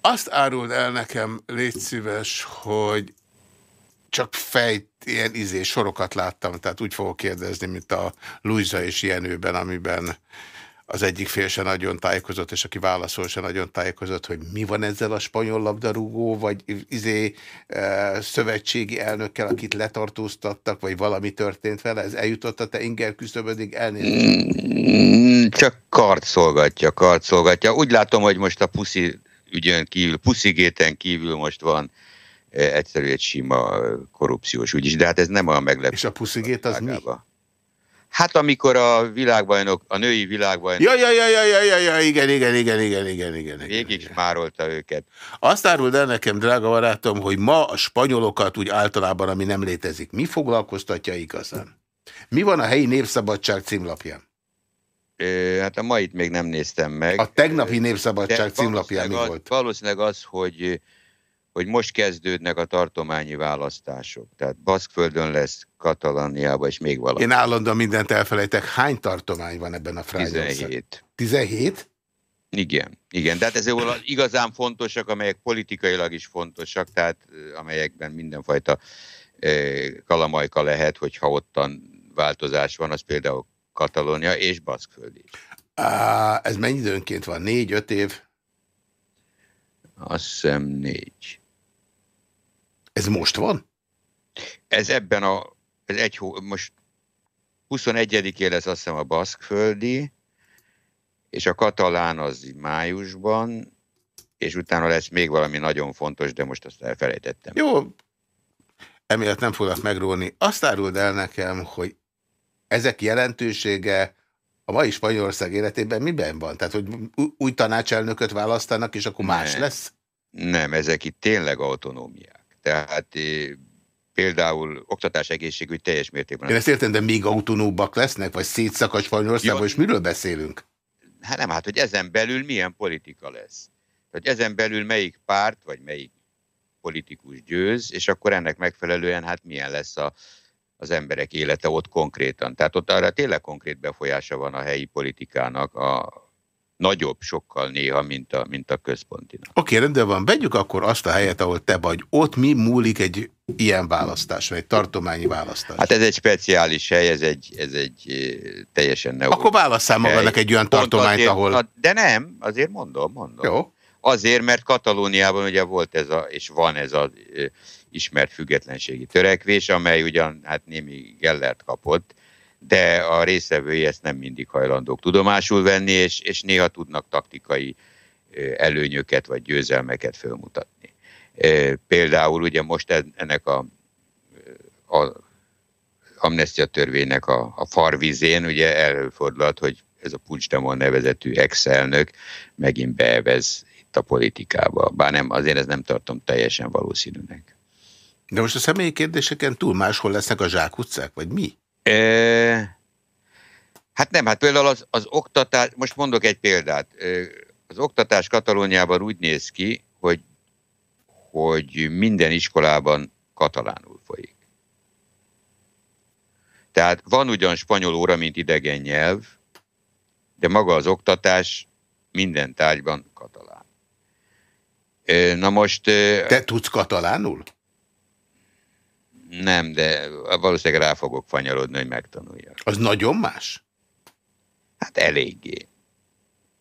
Azt áruld el nekem, légy szíves, hogy csak fejt, ilyen izé sorokat láttam, tehát úgy fogok kérdezni, mint a Luisa és Jenőben, amiben az egyik fél se nagyon tájékozott, és aki válaszol se nagyon tájékozott, hogy mi van ezzel a spanyol labdarúgó, vagy izé e, szövetségi elnökkel, akit letartóztattak, vagy valami történt vele, ez eljutott a te inger küszöbödig elnézést? Csak karcolgatja, karcolgatja. Úgy látom, hogy most a puszi ügyön kívül, puszigéten kívül most van egyszerű egy sima korrupciós ügy is, de hát ez nem olyan meglepő. És a puszigét az mi? Hát amikor a világbajnok, a női világbajnok... Ja, ja, ja, ja, ja, ja, ja, igen, igen, igen, igen, igen, igen. Végig smárolta őket. Azt áruld el nekem, drága barátom, hogy ma a spanyolokat úgy általában, ami nem létezik, mi foglalkoztatja igazán? Mi van a helyi Népszabadság címlapján? Hát a mait még nem néztem meg. A tegnapi Népszabadság címlapján mi volt? Valószínűleg az, hogy hogy most kezdődnek a tartományi választások. Tehát Baszkföldön lesz, Katalaniában és még valami. Én állandóan mindent elfelejtek. Hány tartomány van ebben a Franciaország? 17. 17? Igen, igen, de hát ezek igazán fontosak, amelyek politikailag is fontosak, tehát amelyekben mindenfajta kalamajka lehet, hogyha ottan változás van, az például Katalónia és Baszkföld is. ez mennyi időnként van? Négy-öt év? Azt hiszem négy. Ez most van? Ez ebben a, ez egy hó, most 21-én lesz azt hiszem a baszkföldi, és a katalán az májusban, és utána lesz még valami nagyon fontos, de most azt elfelejtettem. Jó, emiatt nem foglak megróni. Azt áruld el nekem, hogy ezek jelentősége a mai Spanyolország életében miben van? Tehát, hogy új tanácselnököt választanak, és akkor más nem, lesz? Nem, ezek itt tényleg autonómiák. Tehát például oktatás egészségügy teljes mértékben. Én ezt értem, de még autonóbbak lesznek, vagy szétszakad Spanyolországban, és miről beszélünk? Hát nem, hát hogy ezen belül milyen politika lesz. Hogy ezen belül melyik párt, vagy melyik politikus győz, és akkor ennek megfelelően hát milyen lesz a, az emberek élete ott konkrétan. Tehát ott arra tényleg konkrét befolyása van a helyi politikának, a, nagyobb sokkal néha, mint a, mint a központinak. Oké, okay, rendben van. Vegyük akkor azt a helyet, ahol te vagy. Ott mi múlik egy ilyen választás, vagy egy tartományi választás? Hát ez egy speciális hely, ez egy, ez egy eh, teljesen neo. Akkor válasszál magadnak egy olyan tartományt, azért, ahol... De nem, azért mondom, mondom. Jó. Azért, mert Katalóniában ugye volt ez a, és van ez az eh, ismert függetlenségi törekvés, amely ugyan hát némi Gellert kapott, de a részevői ezt nem mindig hajlandók tudomásul venni, és, és néha tudnak taktikai előnyöket vagy győzelmeket fölmutatni. Például ugye most ennek a, a amnestia törvénynek a, a farvizén, ugye előfordulhat, hogy ez a Puigdemont nevezetű ex-elnök megint beevez itt a politikába. Bár nem, azért ez nem tartom teljesen valószínűnek. De most a személyi kérdéseken túl máshol lesznek a zsákutcák, vagy mi? Hát nem, hát például az, az oktatás, most mondok egy példát. Az oktatás Katalóniában úgy néz ki, hogy, hogy minden iskolában katalánul folyik. Tehát van ugyan spanyol óra, mint idegen nyelv, de maga az oktatás minden tárgyban katalán. Na most... Te tudsz katalánul? Nem, de valószínűleg rá fogok fanyarodni, hogy megtanuljak. Az nagyon más? Hát eléggé.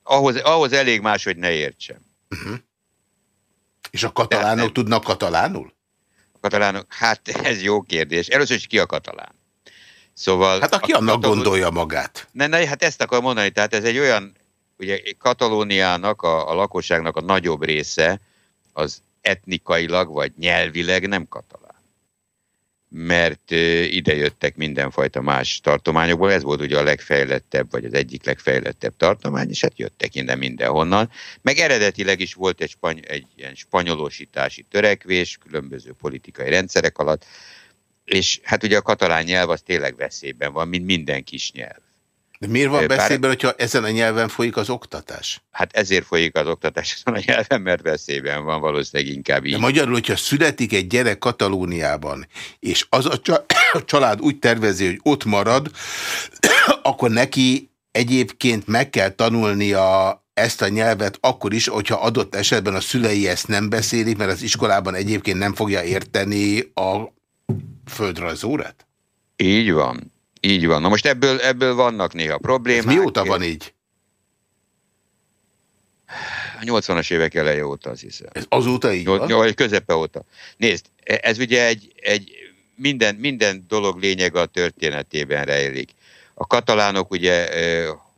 Ahhoz, ahhoz elég más, hogy ne értsem. Uh -huh. És a katalánok nem, tudnak katalánul? A katalánok, hát ez jó kérdés. Először is ki a katalán? Szóval... Hát aki annak kataló... gondolja magát. Ne, ne, hát ezt akar mondani, tehát ez egy olyan, ugye Katalóniának, a, a lakosságnak a nagyobb része az etnikailag vagy nyelvileg nem katalán mert ide jöttek mindenfajta más tartományokból, ez volt ugye a legfejlettebb, vagy az egyik legfejlettebb tartomány, és hát jöttek innen mindenhonnan. Meg eredetileg is volt egy, spany- egy ilyen spanyolosítási törekvés különböző politikai rendszerek alatt, és hát ugye a katalán nyelv az tényleg veszélyben van, mint minden kis nyelv. De miért van veszélyben, hogyha ezen a nyelven folyik az oktatás? Hát ezért folyik az oktatás ezen a nyelven, mert veszélyben van valószínűleg inkább így. De magyarul, hogyha születik egy gyerek Katalóniában, és az a, a család úgy tervezi, hogy ott marad, akkor neki egyébként meg kell tanulnia ezt a nyelvet akkor is, hogyha adott esetben a szülei ezt nem beszélik, mert az iskolában egyébként nem fogja érteni a földrajzórát? Így van. Így van. Na most ebből, ebből vannak néha problémák. Ez mióta van így? A 80-as évek eleje óta, azt hiszem. Ez azóta így van? Vagy közepe óta. Nézd, e- ez ugye egy, egy minden, minden dolog lényeg a történetében rejlik. A katalánok ugye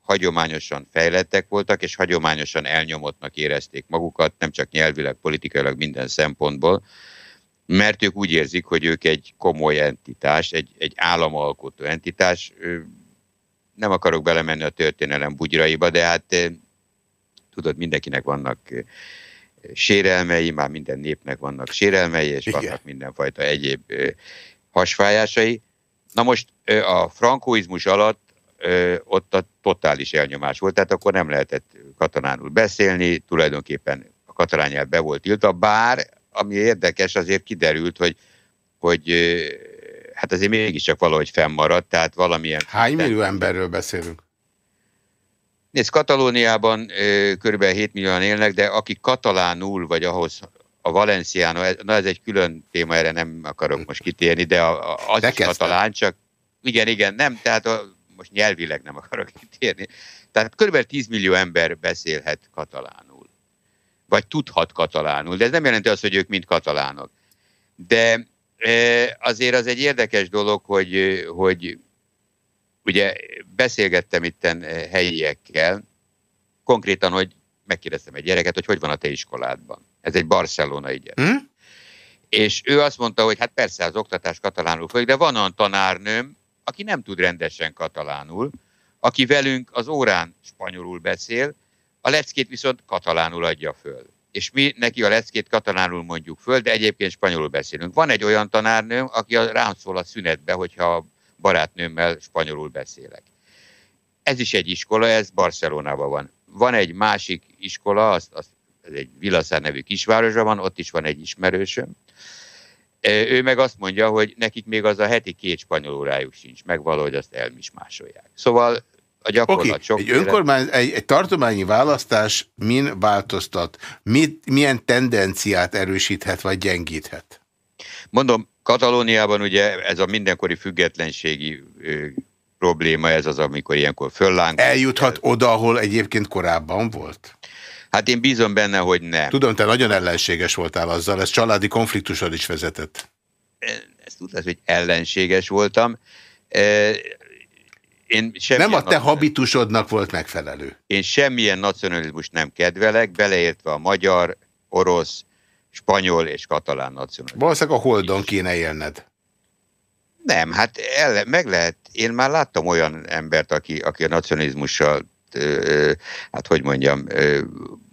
hagyományosan fejlettek voltak, és hagyományosan elnyomottnak érezték magukat, nem csak nyelvileg, politikailag, minden szempontból mert ők úgy érzik, hogy ők egy komoly entitás, egy, egy államalkotó entitás. Nem akarok belemenni a történelem bugyraiba, de hát tudod, mindenkinek vannak sérelmei, már minden népnek vannak sérelmei, és Igen. vannak mindenfajta egyéb hasfájásai. Na most a frankóizmus alatt ott a totális elnyomás volt, tehát akkor nem lehetett katalánul beszélni, tulajdonképpen a katalán nyelv be volt tiltva, bár ami érdekes, azért kiderült, hogy, hogy hát azért mégiscsak valahogy fennmaradt, tehát valamilyen... Hány millió emberről beszélünk? Nézd, Katalóniában kb. 7 millióan élnek, de akik katalánul, vagy ahhoz a Valenciano, na ez egy külön téma, erre nem akarok most kitérni, de a, a, az is katalán, csak igen, igen, nem, tehát a, most nyelvileg nem akarok kitérni. Tehát kb. 10 millió ember beszélhet katalánul vagy tudhat katalánul, de ez nem jelenti azt, hogy ők mind katalánok. De e, azért az egy érdekes dolog, hogy, hogy ugye beszélgettem itten helyiekkel, konkrétan, hogy megkérdeztem egy gyereket, hogy hogy van a te iskoládban. Ez egy barcelonai gyerek. Hm? És ő azt mondta, hogy hát persze az oktatás katalánul folyik, de van olyan tanárnőm, aki nem tud rendesen katalánul, aki velünk az órán spanyolul beszél, a leckét viszont katalánul adja föl. És mi neki a leckét katalánul mondjuk föl, de egyébként spanyolul beszélünk. Van egy olyan tanárnőm, aki rám szól a szünetbe, hogyha barátnőmmel spanyolul beszélek. Ez is egy iskola, ez Barcelonában van. Van egy másik iskola, az, az, ez egy Villaszár nevű kisvárosban van, ott is van egy ismerősöm. Ő meg azt mondja, hogy nekik még az a heti két spanyol órájuk sincs, meg valahogy azt elmismásolják. Szóval a gyakorlat okay. sok. Egy, önkormány, egy, egy tartományi választás min változtat? Mit, milyen tendenciát erősíthet vagy gyengíthet? Mondom, Katalóniában ugye ez a mindenkori függetlenségi ö, probléma, ez az, amikor ilyenkor föllánk. Eljuthat el... oda, ahol egyébként korábban volt? Hát én bízom benne, hogy nem. Tudom, te nagyon ellenséges voltál azzal, ez családi konfliktusod is vezetett. Ezt tudod, hogy ellenséges voltam én nem a te habitusodnak volt megfelelő. Én semmilyen nacionalizmus nem kedvelek, beleértve a magyar, orosz, spanyol és katalán nacionalizmus. Valószínűleg a Holdon kéne élned. Nem, hát el, meg lehet. Én már láttam olyan embert, aki, aki a nacionalizmussal hát hogy mondjam,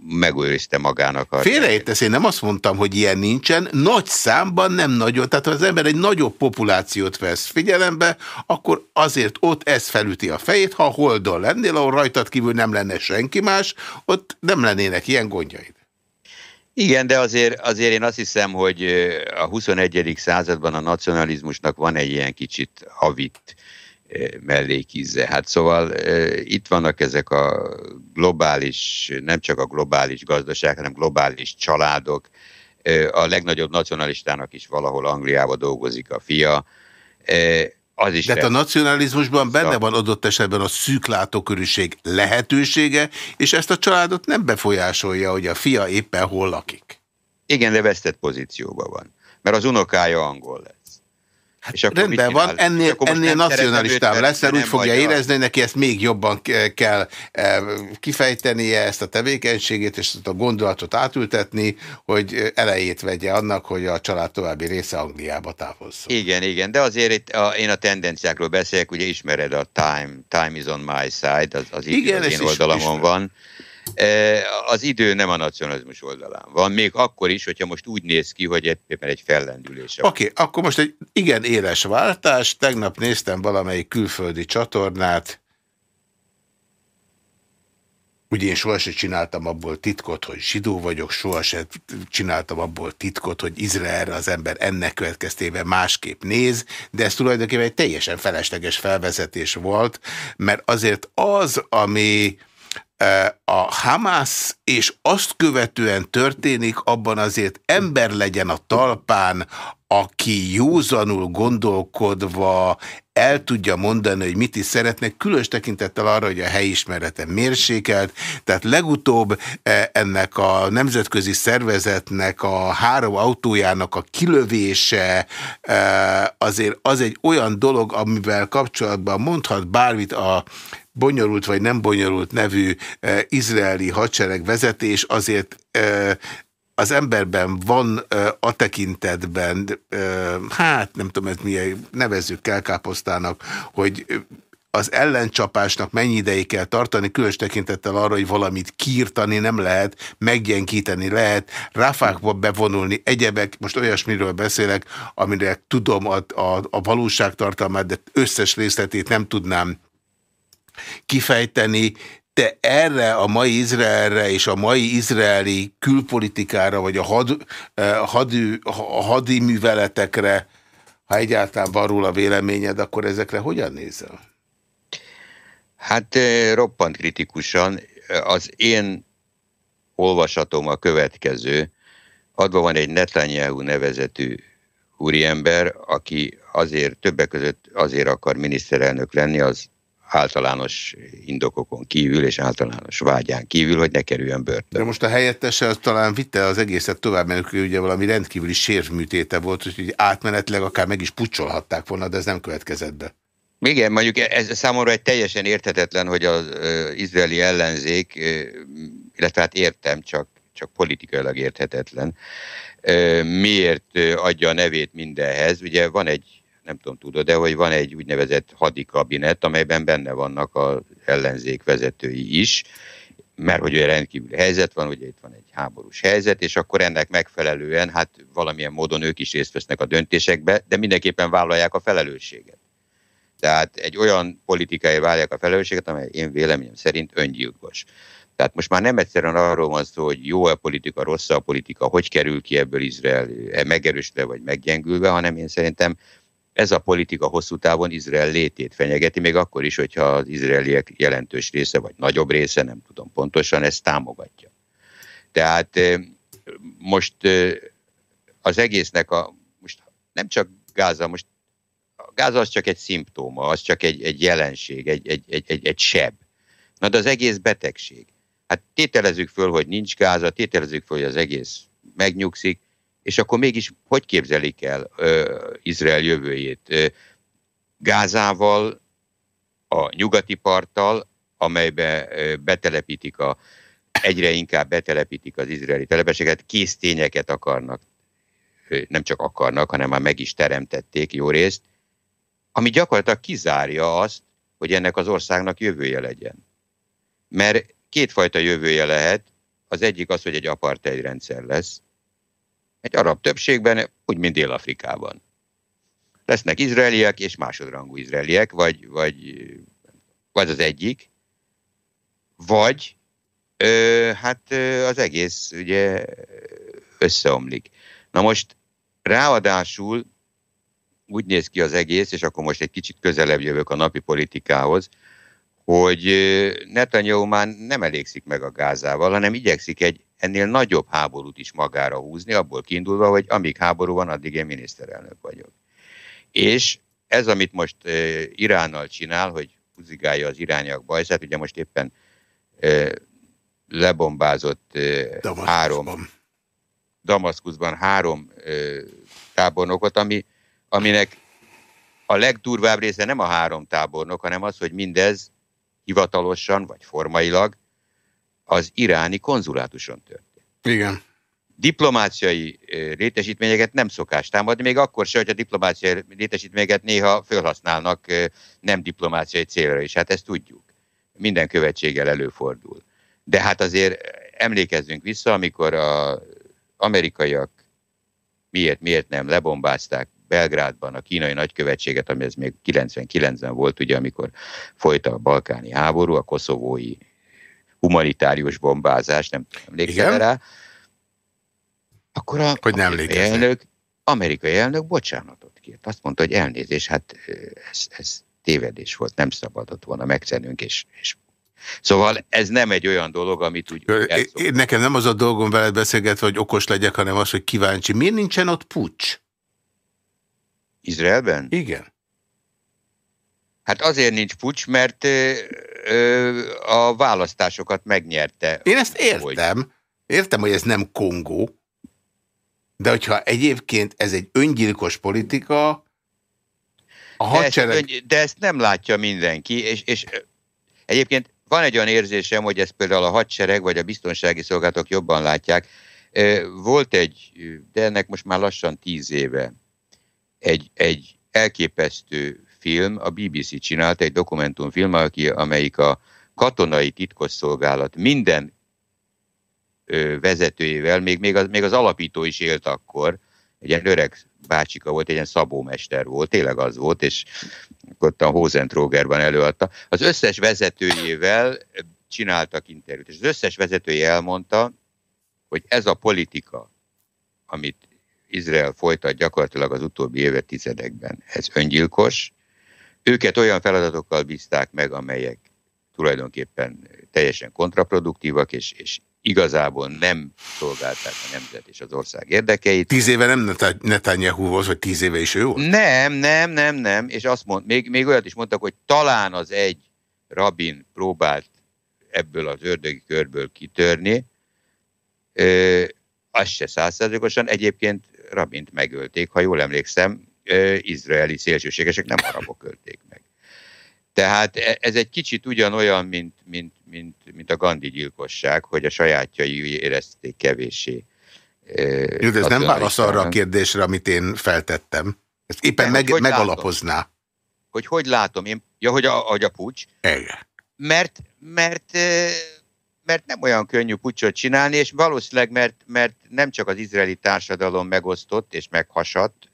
megőrizte magának. Félreértesz, én nem azt mondtam, hogy ilyen nincsen, nagy számban nem nagyon, tehát ha az ember egy nagyobb populációt vesz figyelembe, akkor azért ott ez felüti a fejét, ha a holdon lennél, ahol rajtad kívül nem lenne senki más, ott nem lennének ilyen gondjaid. Igen, de azért, azért én azt hiszem, hogy a 21. században a nacionalizmusnak van egy ilyen kicsit havit mellékíze. Hát szóval itt vannak ezek a globális, nem csak a globális gazdaság, hanem globális családok. A legnagyobb nacionalistának is valahol Angliába dolgozik a fia. Az is De hát a nacionalizmusban benne van adott esetben a szűklátókörűség lehetősége, és ezt a családot nem befolyásolja, hogy a fia éppen hol lakik. Igen, de vesztett pozícióban van. Mert az unokája angol lesz. Hát és akkor rendben van, ennél, ennél nacionalistám lesz, mert úgy fogja érezni, hogy neki ezt még jobban kell e, kifejtenie, ezt a tevékenységét, és ezt a gondolatot átültetni, hogy elejét vegye annak, hogy a család további része Angliába távozzon. Igen, igen, de azért itt a, én a tendenciákról beszélek, ugye ismered a Time, Time is on my side, az, az, igen, az én oldalamon is, van. E, az idő nem a nacionalizmus oldalán van, még akkor is, hogyha most úgy néz ki, hogy éppen egy fellendülés. Oké, okay, akkor most egy igen éles váltás. Tegnap néztem valamelyik külföldi csatornát, Ugye én sohasem csináltam abból titkot, hogy zsidó vagyok, sohasem csináltam abból titkot, hogy Izraelre az ember ennek következtében másképp néz, de ez tulajdonképpen egy teljesen felesleges felvezetés volt, mert azért az, ami a Hamas és azt követően történik, abban azért ember legyen a talpán, aki józanul gondolkodva el tudja mondani, hogy mit is szeretnek, különös tekintettel arra, hogy a helyismerete mérsékelt, tehát legutóbb ennek a nemzetközi szervezetnek a három autójának a kilövése azért az egy olyan dolog, amivel kapcsolatban mondhat bármit a bonyolult vagy nem bonyolult nevű e, izraeli hadsereg vezetés azért e, az emberben van e, a tekintetben, hát nem tudom, ez milyen nevezzük kelkáposztának, hogy az ellencsapásnak mennyi ideig kell tartani, különös tekintettel arra, hogy valamit kiirtani nem lehet, meggyenkíteni lehet, ráfákba bevonulni, egyebek, most olyasmiről beszélek, amire tudom a, a, a valóságtartalmát, de összes részletét nem tudnám kifejteni, te erre a mai Izraelre és a mai izraeli külpolitikára, vagy a, had, eh, a, hadi, a hadi műveletekre, ha egyáltalán van róla véleményed, akkor ezekre hogyan nézel? Hát eh, roppant kritikusan. Az én olvasatom a következő. Adva van egy Netanyahu nevezetű úriember, aki azért többek között azért akar miniszterelnök lenni, az általános indokokon kívül és általános vágyán kívül, hogy ne kerüljön börtön. De most a helyettese az talán vitte az egészet tovább, mert ugye valami rendkívüli sérvműtéte volt, hogy átmenetleg akár meg is pucsolhatták volna, de ez nem következett be. Igen, mondjuk ez számomra egy teljesen érthetetlen, hogy az izraeli ellenzék, illetve hát értem, csak, csak politikailag érthetetlen, miért adja a nevét mindenhez. Ugye van egy nem tudom, tudod, de hogy van egy úgynevezett hadikabinet, amelyben benne vannak az ellenzék vezetői is, mert hogy olyan rendkívüli helyzet van, ugye itt van egy háborús helyzet, és akkor ennek megfelelően, hát valamilyen módon ők is részt vesznek a döntésekbe, de mindenképpen vállalják a felelősséget. Tehát egy olyan politikai vállalják a felelősséget, amely én véleményem szerint öngyilkos. Tehát most már nem egyszerűen arról van szó, hogy jó a politika, rossz a politika, hogy kerül ki ebből Izrael megerősödve vagy meggyengülve, hanem én szerintem ez a politika hosszú távon Izrael létét fenyegeti, még akkor is, hogyha az izraeliek jelentős része, vagy nagyobb része, nem tudom pontosan, ezt támogatja. Tehát most az egésznek a, most nem csak Gáza, most a Gáza az csak egy szimptóma, az csak egy, egy jelenség, egy, egy, egy, egy, egy seb. Na de az egész betegség. Hát tételezzük föl, hogy nincs Gáza, tételezzük föl, hogy az egész megnyugszik, és akkor mégis hogy képzelik el ö, Izrael jövőjét? Ö, Gázával, a nyugati parttal, amelybe ö, betelepítik a, egyre inkább betelepítik az izraeli telepeseket, késztényeket akarnak, ö, nem csak akarnak, hanem már meg is teremtették jó részt, ami gyakorlatilag kizárja azt, hogy ennek az országnak jövője legyen. Mert kétfajta jövője lehet, az egyik az, hogy egy apartheid rendszer lesz, egy arab többségben, úgy, mint Dél-Afrikában. Lesznek izraeliek és másodrangú izraeliek, vagy, vagy, vagy az egyik, vagy ö, hát ö, az egész ugye összeomlik. Na most ráadásul úgy néz ki az egész, és akkor most egy kicsit közelebb jövök a napi politikához, hogy Netanyahu már nem elégszik meg a gázával, hanem igyekszik egy ennél nagyobb háborút is magára húzni, abból kiindulva, hogy amíg háború van, addig én miniszterelnök vagyok. És ez, amit most Iránnal csinál, hogy húzigálja az irányak bajszát, ugye most éppen lebombázott három Damaszkuszban három tábornokot, ami, aminek a legdurvább része nem a három tábornok, hanem az, hogy mindez hivatalosan vagy formailag az iráni konzulátuson történt. Igen. Diplomáciai létesítményeket nem szokás támadni, még akkor se, hogy a diplomáciai létesítményeket néha felhasználnak nem diplomáciai célra is. Hát ezt tudjuk. Minden követséggel előfordul. De hát azért emlékezzünk vissza, amikor az amerikaiak miért, miért nem lebombázták Belgrádban a kínai nagykövetséget, ami ez még 99-ben volt, ugye, amikor folyt a balkáni háború, a koszovói humanitárius bombázás, nem emlékszel rá, akkor a hogy nem amerikai elnök, amerikai elnök bocsánatot kért. Azt mondta, hogy elnézés, hát ez, ez tévedés volt, nem szabadott volna megszennünk, és, és Szóval ez nem egy olyan dolog, amit úgy... Én, nekem nem az a dolgom veled beszélgetve, hogy okos legyek, hanem az, hogy kíváncsi. Miért nincsen ott pucs? Izraelben? Igen. Hát azért nincs pucs, mert ö, ö, a választásokat megnyerte. Én ezt értem. Hogy... Értem, hogy ez nem Kongó. De hogyha egyébként ez egy öngyilkos politika, a hadsereg... De ezt, de ezt nem látja mindenki, és, és egyébként van egy olyan érzésem, hogy ezt például a hadsereg vagy a biztonsági szolgálatok jobban látják. Volt egy, de ennek most már lassan tíz éve, egy, egy elképesztő film, a BBC csinált egy dokumentumfilm, amelyik a katonai titkosszolgálat minden vezetőjével, még, még, az, még az alapító is élt akkor, egy ilyen öreg bácsika volt, egy ilyen szabómester volt, tényleg az volt, és ott a Hosentrógerben előadta. Az összes vezetőjével csináltak interjút, és az összes vezetője elmondta, hogy ez a politika, amit Izrael folytat gyakorlatilag az utóbbi évtizedekben. Ez öngyilkos. Őket olyan feladatokkal bízták meg, amelyek tulajdonképpen teljesen kontraproduktívak, és, és igazából nem szolgálták a nemzet és az ország érdekeit. Tíz éve nem Netanyahu volt, vagy tíz éve is ő volt? Nem, nem, nem, nem, és azt mond, még, még olyat is mondtak, hogy talán az egy rabin próbált ebből az ördögi körből kitörni, ö, az se százszerzőkosan. Egyébként Rabint megölték, ha jól emlékszem, izraeli szélsőségesek nem arabok ölték meg. Tehát e, ez egy kicsit ugyanolyan, mint, mint, mint, mint a Gandhi gyilkosság, hogy a sajátjai érezték kevéssé. Jó, de ez nem válasz arra a kérdésre, amit én feltettem. Ezt éppen meg, hogy megalapozná. Látom? Hogy hogy látom én? Ja, hogy a, hogy a pucs. Igen. Mert, mert mert nem olyan könnyű pucsot csinálni, és valószínűleg mert, mert nem csak az izraeli társadalom megosztott és meghasadt,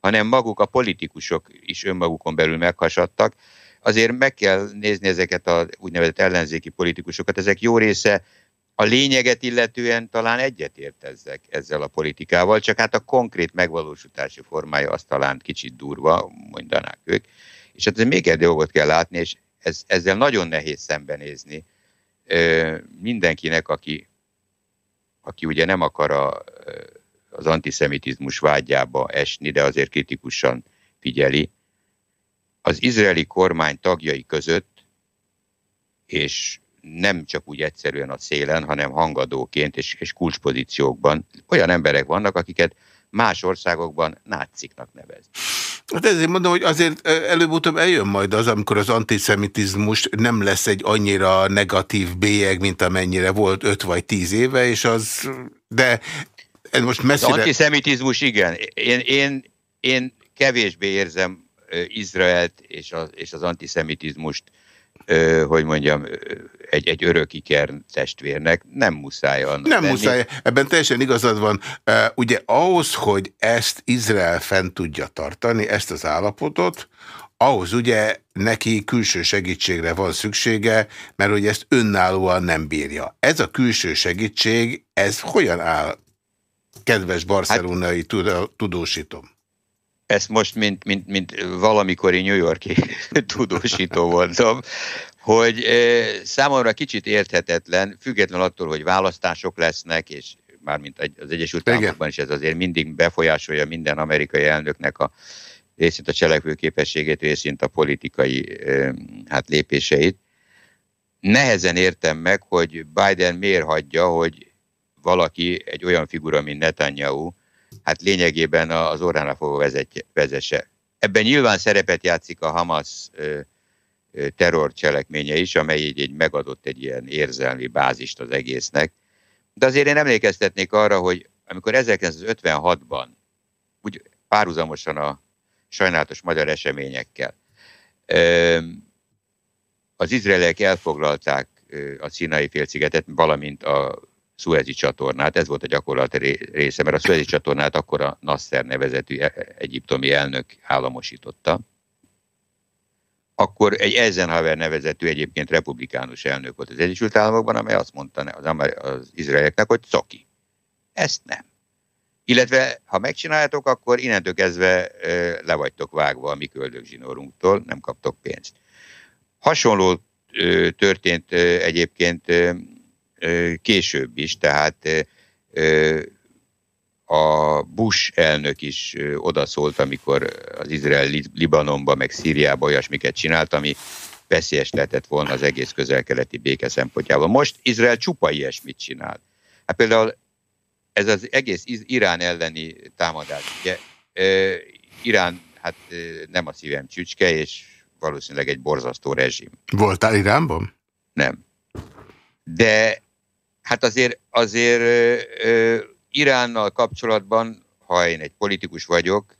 hanem maguk a politikusok is önmagukon belül meghasadtak. Azért meg kell nézni ezeket a úgynevezett ellenzéki politikusokat, ezek jó része a lényeget illetően talán egyetért ezek, ezzel a politikával, csak hát a konkrét megvalósítási formája az talán kicsit durva, mondanák ők. És hát még egy dolgot kell látni, és ez, ezzel nagyon nehéz szembenézni, mindenkinek, aki, aki ugye nem akar a, az antiszemitizmus vágyába esni, de azért kritikusan figyeli, az izraeli kormány tagjai között, és nem csak úgy egyszerűen a szélen, hanem hangadóként és, és kulcspozíciókban olyan emberek vannak, akiket más országokban náciknak nevezni. Hát ezért mondom, hogy azért előbb-utóbb eljön majd az, amikor az antiszemitizmus nem lesz egy annyira negatív bélyeg, mint amennyire volt öt vagy tíz éve, és az, de most messzire... Az antiszemitizmus igen. Én, én, én kevésbé érzem Izraelt és, a, és az antiszemitizmust hogy mondjam, egy, egy örökiker testvérnek nem muszáj annak Nem lenni. muszáj, ebben teljesen igazad van. Ugye ahhoz, hogy ezt Izrael fent tudja tartani, ezt az állapotot, ahhoz ugye neki külső segítségre van szüksége, mert hogy ezt önállóan nem bírja. Ez a külső segítség, ez hogyan áll, kedves barcelonai hát, tudósítom? Ezt most, mint, mint, mint valamikori New Yorki tudósító voltam, hogy számomra kicsit érthetetlen, független attól, hogy választások lesznek, és mármint az Egyesült Államokban is ez azért mindig befolyásolja minden amerikai elnöknek a részint a cselekvőképességét, részint a politikai hát, lépéseit. Nehezen értem meg, hogy Biden miért hagyja, hogy valaki, egy olyan figura, mint Netanyahu, hát lényegében az orránál fogva vezesse. Ebben nyilván szerepet játszik a Hamas terrorcselekménye is, amely egy, egy megadott egy ilyen érzelmi bázist az egésznek. De azért én emlékeztetnék arra, hogy amikor 1956-ban, úgy párhuzamosan a sajnálatos magyar eseményekkel, az izraeliek elfoglalták a színai félszigetet, valamint a szuezi csatornát, ez volt a gyakorlat része, mert a szuezi csatornát akkor a Nasser nevezetű e- egyiptomi elnök államosította. Akkor egy Eisenhower nevezetű egyébként republikánus elnök volt az Egyesült Államokban, amely azt mondta az, az izraelieknek, hogy coki. Ezt nem. Illetve, ha megcsináljátok, akkor innentől kezdve le vagytok vágva a mi köldögzsinórunktól, nem kaptok pénzt. Hasonló történt egyébként később is, tehát a Bush elnök is odaszólt, amikor az Izrael Libanonba, meg Szíriába olyasmiket csinált, ami veszélyes lehetett volna az egész közel-keleti béke szempontjából. Most Izrael csupa ilyesmit csinál. Hát például ez az egész Irán elleni támadás. Ugye, Irán hát nem a szívem csücske, és valószínűleg egy borzasztó rezsim. Voltál Iránban? Nem. De Hát azért, azért ö, Iránnal kapcsolatban, ha én egy politikus vagyok,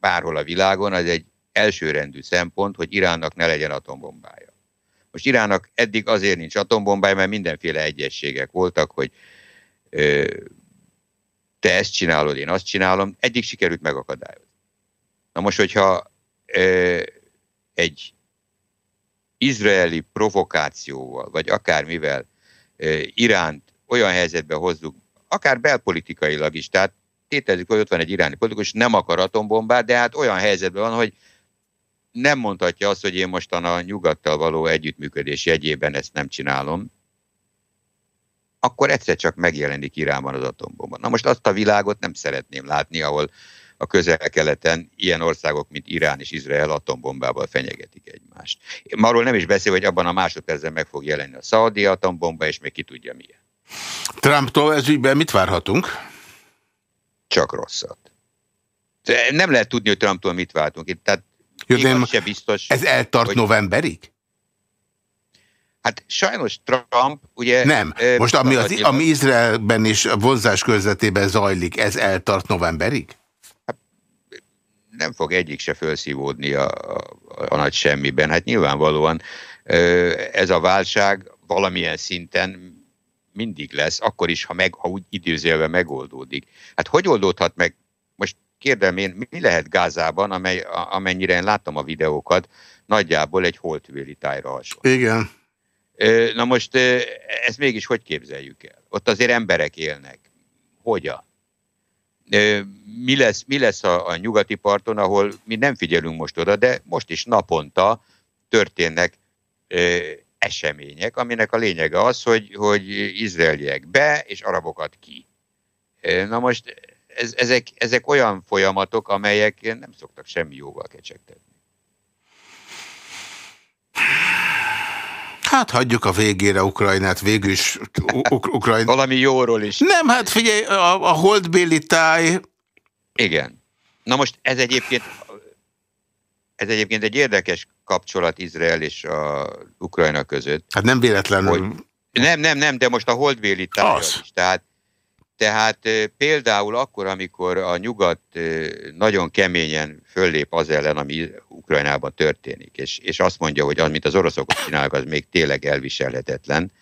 bárhol a világon, az egy elsőrendű szempont, hogy Iránnak ne legyen atombombája. Most Iránnak eddig azért nincs atombombája, mert mindenféle egyességek voltak, hogy ö, te ezt csinálod, én azt csinálom, eddig sikerült megakadályozni. Na most, hogyha ö, egy izraeli provokációval, vagy akármivel Iránt olyan helyzetbe hozzuk, akár belpolitikailag is, tehát tétezzük, hogy ott van egy iráni politikus, nem akar atombombát, de hát olyan helyzetben van, hogy nem mondhatja azt, hogy én mostan a nyugattal való együttműködés jegyében ezt nem csinálom, akkor egyszer csak megjelenik Iránban az atombomba. Na most azt a világot nem szeretném látni, ahol a közel-keleten ilyen országok, mint Irán és Izrael atombombával fenyegetik egymást. Arról nem is beszél, hogy abban a másodpercben meg fog jelenni a szaudi atombomba, és még ki tudja milyen. Trumptól ez ügyben mit várhatunk? Csak rosszat. Nem lehet tudni, hogy Trumptól mit vártunk. Tehát Jó, se biztos, ez eltart hogy... novemberig? Hát sajnos Trump, ugye... Nem, most ami, az, ami Izraelben és vonzás közvetében zajlik, ez eltart novemberig? Nem fog egyik se felszívódni a, a, a nagy semmiben. Hát nyilvánvalóan ez a válság valamilyen szinten mindig lesz, akkor is, ha, meg, ha úgy időzélve megoldódik. Hát hogy oldódhat meg? Most kérdem én, mi lehet Gázában, amely, amennyire én láttam a videókat, nagyjából egy holtvéli tájra hasonló. Igen. Na most ezt mégis hogy képzeljük el? Ott azért emberek élnek. Hogyan? Mi lesz, mi lesz a, a nyugati parton, ahol mi nem figyelünk most oda, de most is naponta történnek ö, események, aminek a lényege az, hogy, hogy izraeliek be, és arabokat ki. Na most ez, ezek, ezek olyan folyamatok, amelyek nem szoktak semmi jóval kecsegtetni. Hát hagyjuk a végére Ukrajnát, végül is Uk Ukrajna. Valami jóról is. Nem, hát figyelj, a, a holdbéli táj... Igen. Na most ez egyébként ez egyébként egy érdekes kapcsolat Izrael és a Ukrajna között. Hát nem véletlenül. Hogy, nem, nem, nem, de most a holdbéli táj is. Tehát, tehát például akkor, amikor a nyugat nagyon keményen föllép az ellen, ami Ukrajnában történik, és, és azt mondja, hogy amit az oroszok csinálnak, az még tényleg elviselhetetlen,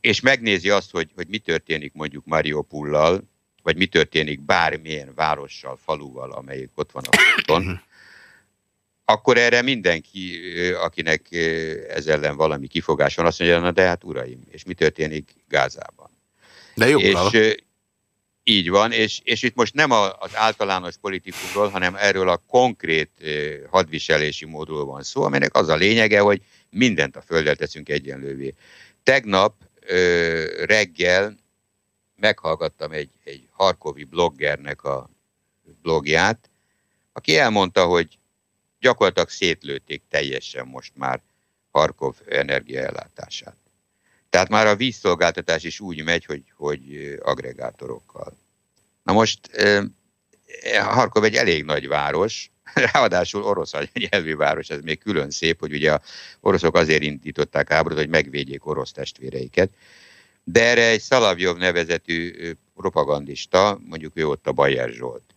és megnézi azt, hogy, hogy mi történik mondjuk Mariupollal, vagy mi történik bármilyen várossal, faluval, amelyik ott van a fronton, akkor erre mindenki, akinek ez ellen valami kifogás van, azt mondja, na de hát uraim, és mi történik Gázában? De joggal. És így van, és, és itt most nem az általános politikumról, hanem erről a konkrét hadviselési módról van szó, aminek az a lényege, hogy mindent a földet teszünk egyenlővé. Tegnap ö, reggel meghallgattam egy, egy harkovi bloggernek a blogját, aki elmondta, hogy gyakorlatilag szétlőtték teljesen most már Harkov energiaellátását. Tehát már a vízszolgáltatás is úgy megy, hogy, hogy agregátorokkal. Na most Harkov egy elég nagy város, ráadásul orosz nyelvű város, ez még külön szép, hogy ugye a oroszok azért indították háborút, hogy megvédjék orosz testvéreiket. De erre egy Szalavjov nevezetű propagandista, mondjuk ő ott a Bajer Zsolt,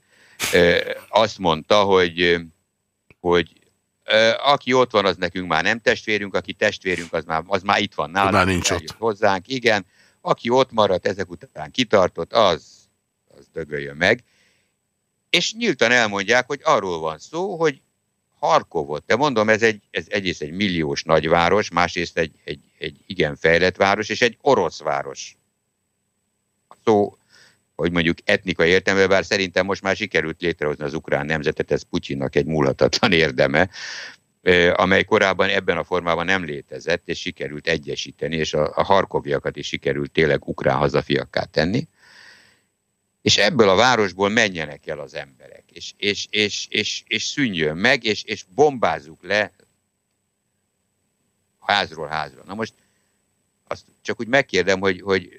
azt mondta, hogy, hogy aki ott van, az nekünk már nem testvérünk, aki testvérünk, az már, az már itt van nálunk. Már nincs ott. Hozzánk, igen. Aki ott maradt, ezek után kitartott, az, az dögöljön meg. És nyíltan elmondják, hogy arról van szó, hogy Harkovot, de mondom, ez, egy, ez egyrészt egy milliós nagyváros, másrészt egy, egy, egy igen fejlett város, és egy orosz város. Szó, hogy mondjuk etnikai értelme, bár szerintem most már sikerült létrehozni az ukrán nemzetet, ez Putyinnak egy múlhatatlan érdeme, amely korábban ebben a formában nem létezett, és sikerült egyesíteni, és a, a harkoviakat is sikerült tényleg ukrán hazafiakká tenni és ebből a városból menjenek el az emberek, és, és, és, és, és szűnjön meg, és, és bombázzuk le házról házra. Na most azt csak úgy megkérdem, hogy, hogy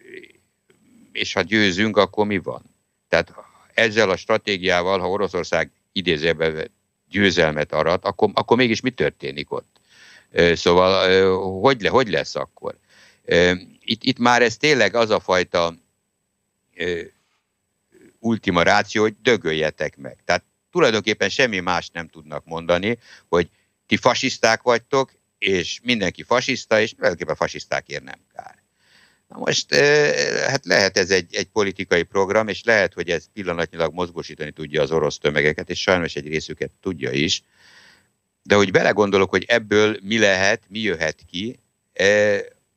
és ha győzünk, akkor mi van? Tehát ezzel a stratégiával, ha Oroszország idézőben győzelmet arat, akkor, akkor mégis mi történik ott? Szóval hogy, le, hogy lesz akkor? Itt, itt már ez tényleg az a fajta ultima ráció, hogy dögöljetek meg. Tehát tulajdonképpen semmi más nem tudnak mondani, hogy ti fasiszták vagytok, és mindenki fasiszta, és tulajdonképpen fasisztákért nem kár. Na most hát lehet ez egy, egy politikai program, és lehet, hogy ez pillanatnyilag mozgósítani tudja az orosz tömegeket, és sajnos egy részüket tudja is. De hogy belegondolok, hogy ebből mi lehet, mi jöhet ki,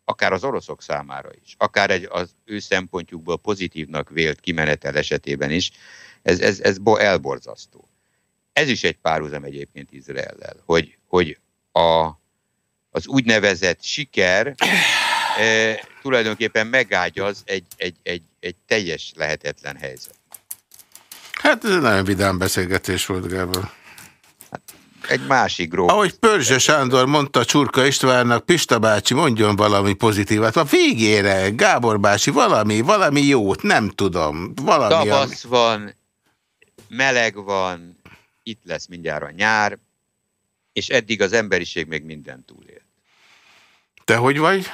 akár az oroszok számára is, akár egy az ő szempontjukból pozitívnak vélt kimenetel esetében is, ez, ez, ez elborzasztó. Ez is egy párhuzam egyébként Izraellel, hogy, hogy a, az úgynevezett siker e, tulajdonképpen megágyaz egy, egy, egy, egy teljes lehetetlen helyzet. Hát ez egy nagyon vidám beszélgetés volt, Gábor egy másik gró. Ahogy Pörzse Sándor mondta Csurka Istvánnak, Pista bácsi mondjon valami pozitívat. A végére, Gábor bácsi, valami, valami jót, nem tudom. Valami, Tavasz ami... van, meleg van, itt lesz mindjárt a nyár, és eddig az emberiség még minden túlélt. Te hogy vagy?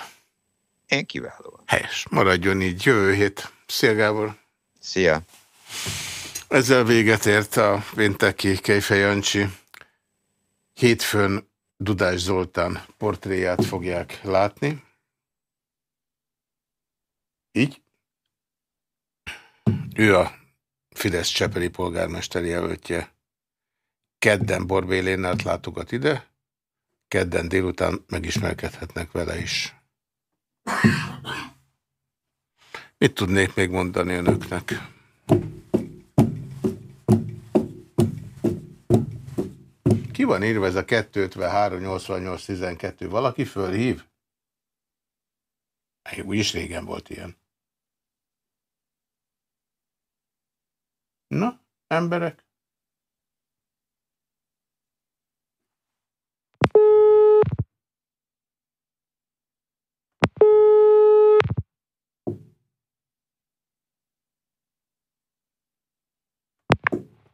Én kiválóan. Helyes, maradjon így jövő hét. Szia Gábor! Szia! Ezzel véget ért a pénteki Kejfej Jancsi. Hétfőn Dudás Zoltán portréját fogják látni. Így. Ő a Fidesz Csepeli polgármester jelöltje. Kedden Borbélénnelt látogat ide, kedden délután megismerkedhetnek vele is. Mit tudnék még mondani önöknek? Ki van írva ez a 253 88 12? Valaki fölhív? Úgyis régen volt ilyen. Na, emberek?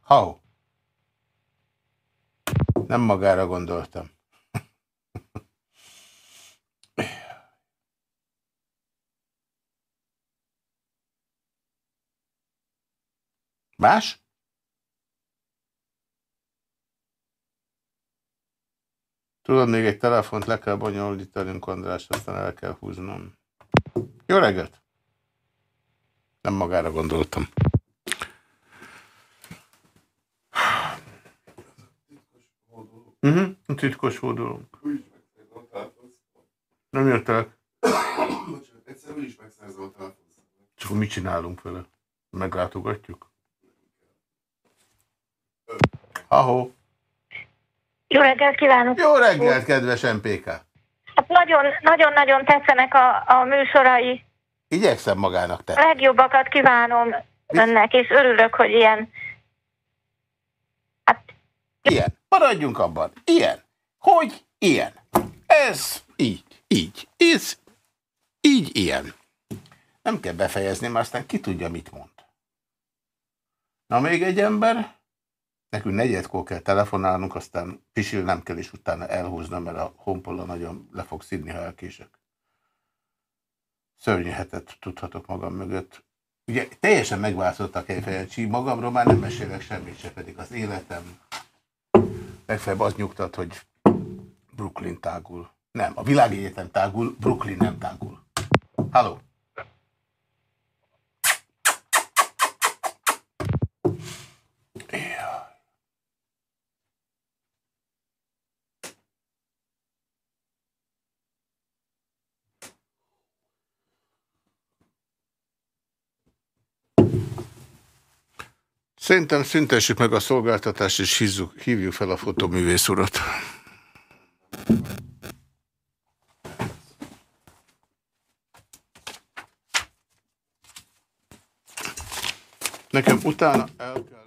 How? Nem magára gondoltam. Más? Tudod, még egy telefont le kell bonyolítanunk, András, aztán el kell húznom. Jó reggelt! Nem magára gondoltam. Uh mhm, -huh. Titkos hódolónk. Nem jöttek. Csak mit csinálunk vele? Meglátogatjuk? Ahó. Jó reggelt kívánok! Jó reggelt, kedves MPK! Hát nagyon-nagyon tetszenek a, a műsorai. Igyekszem magának te. Legjobbakat kívánom Mi? önnek, és örülök, hogy ilyen... Hát... Ilyen. Maradjunk abban. Ilyen. Hogy ilyen. Ez így, így, ez így ilyen. Nem kell befejezni, mert aztán ki tudja, mit mond. Na még egy ember, nekünk negyedkor kell telefonálnunk, aztán pisil nem kell is utána elhúznom, mert a honpola nagyon le fog szidni, ha elkések. Szörnyű hetet tudhatok magam mögött. Ugye teljesen megváltozott a Kejfejancsi, magamról már nem mesélek semmit se, pedig az életem legfeljebb az nyugtat, hogy Brooklyn tágul. Nem, a világegyetem tágul, Brooklyn nem tágul. Halló! Szerintem szüntessük meg a szolgáltatást, és hívjuk, hívjuk fel a fotoművész urat. Nekem utána el kell...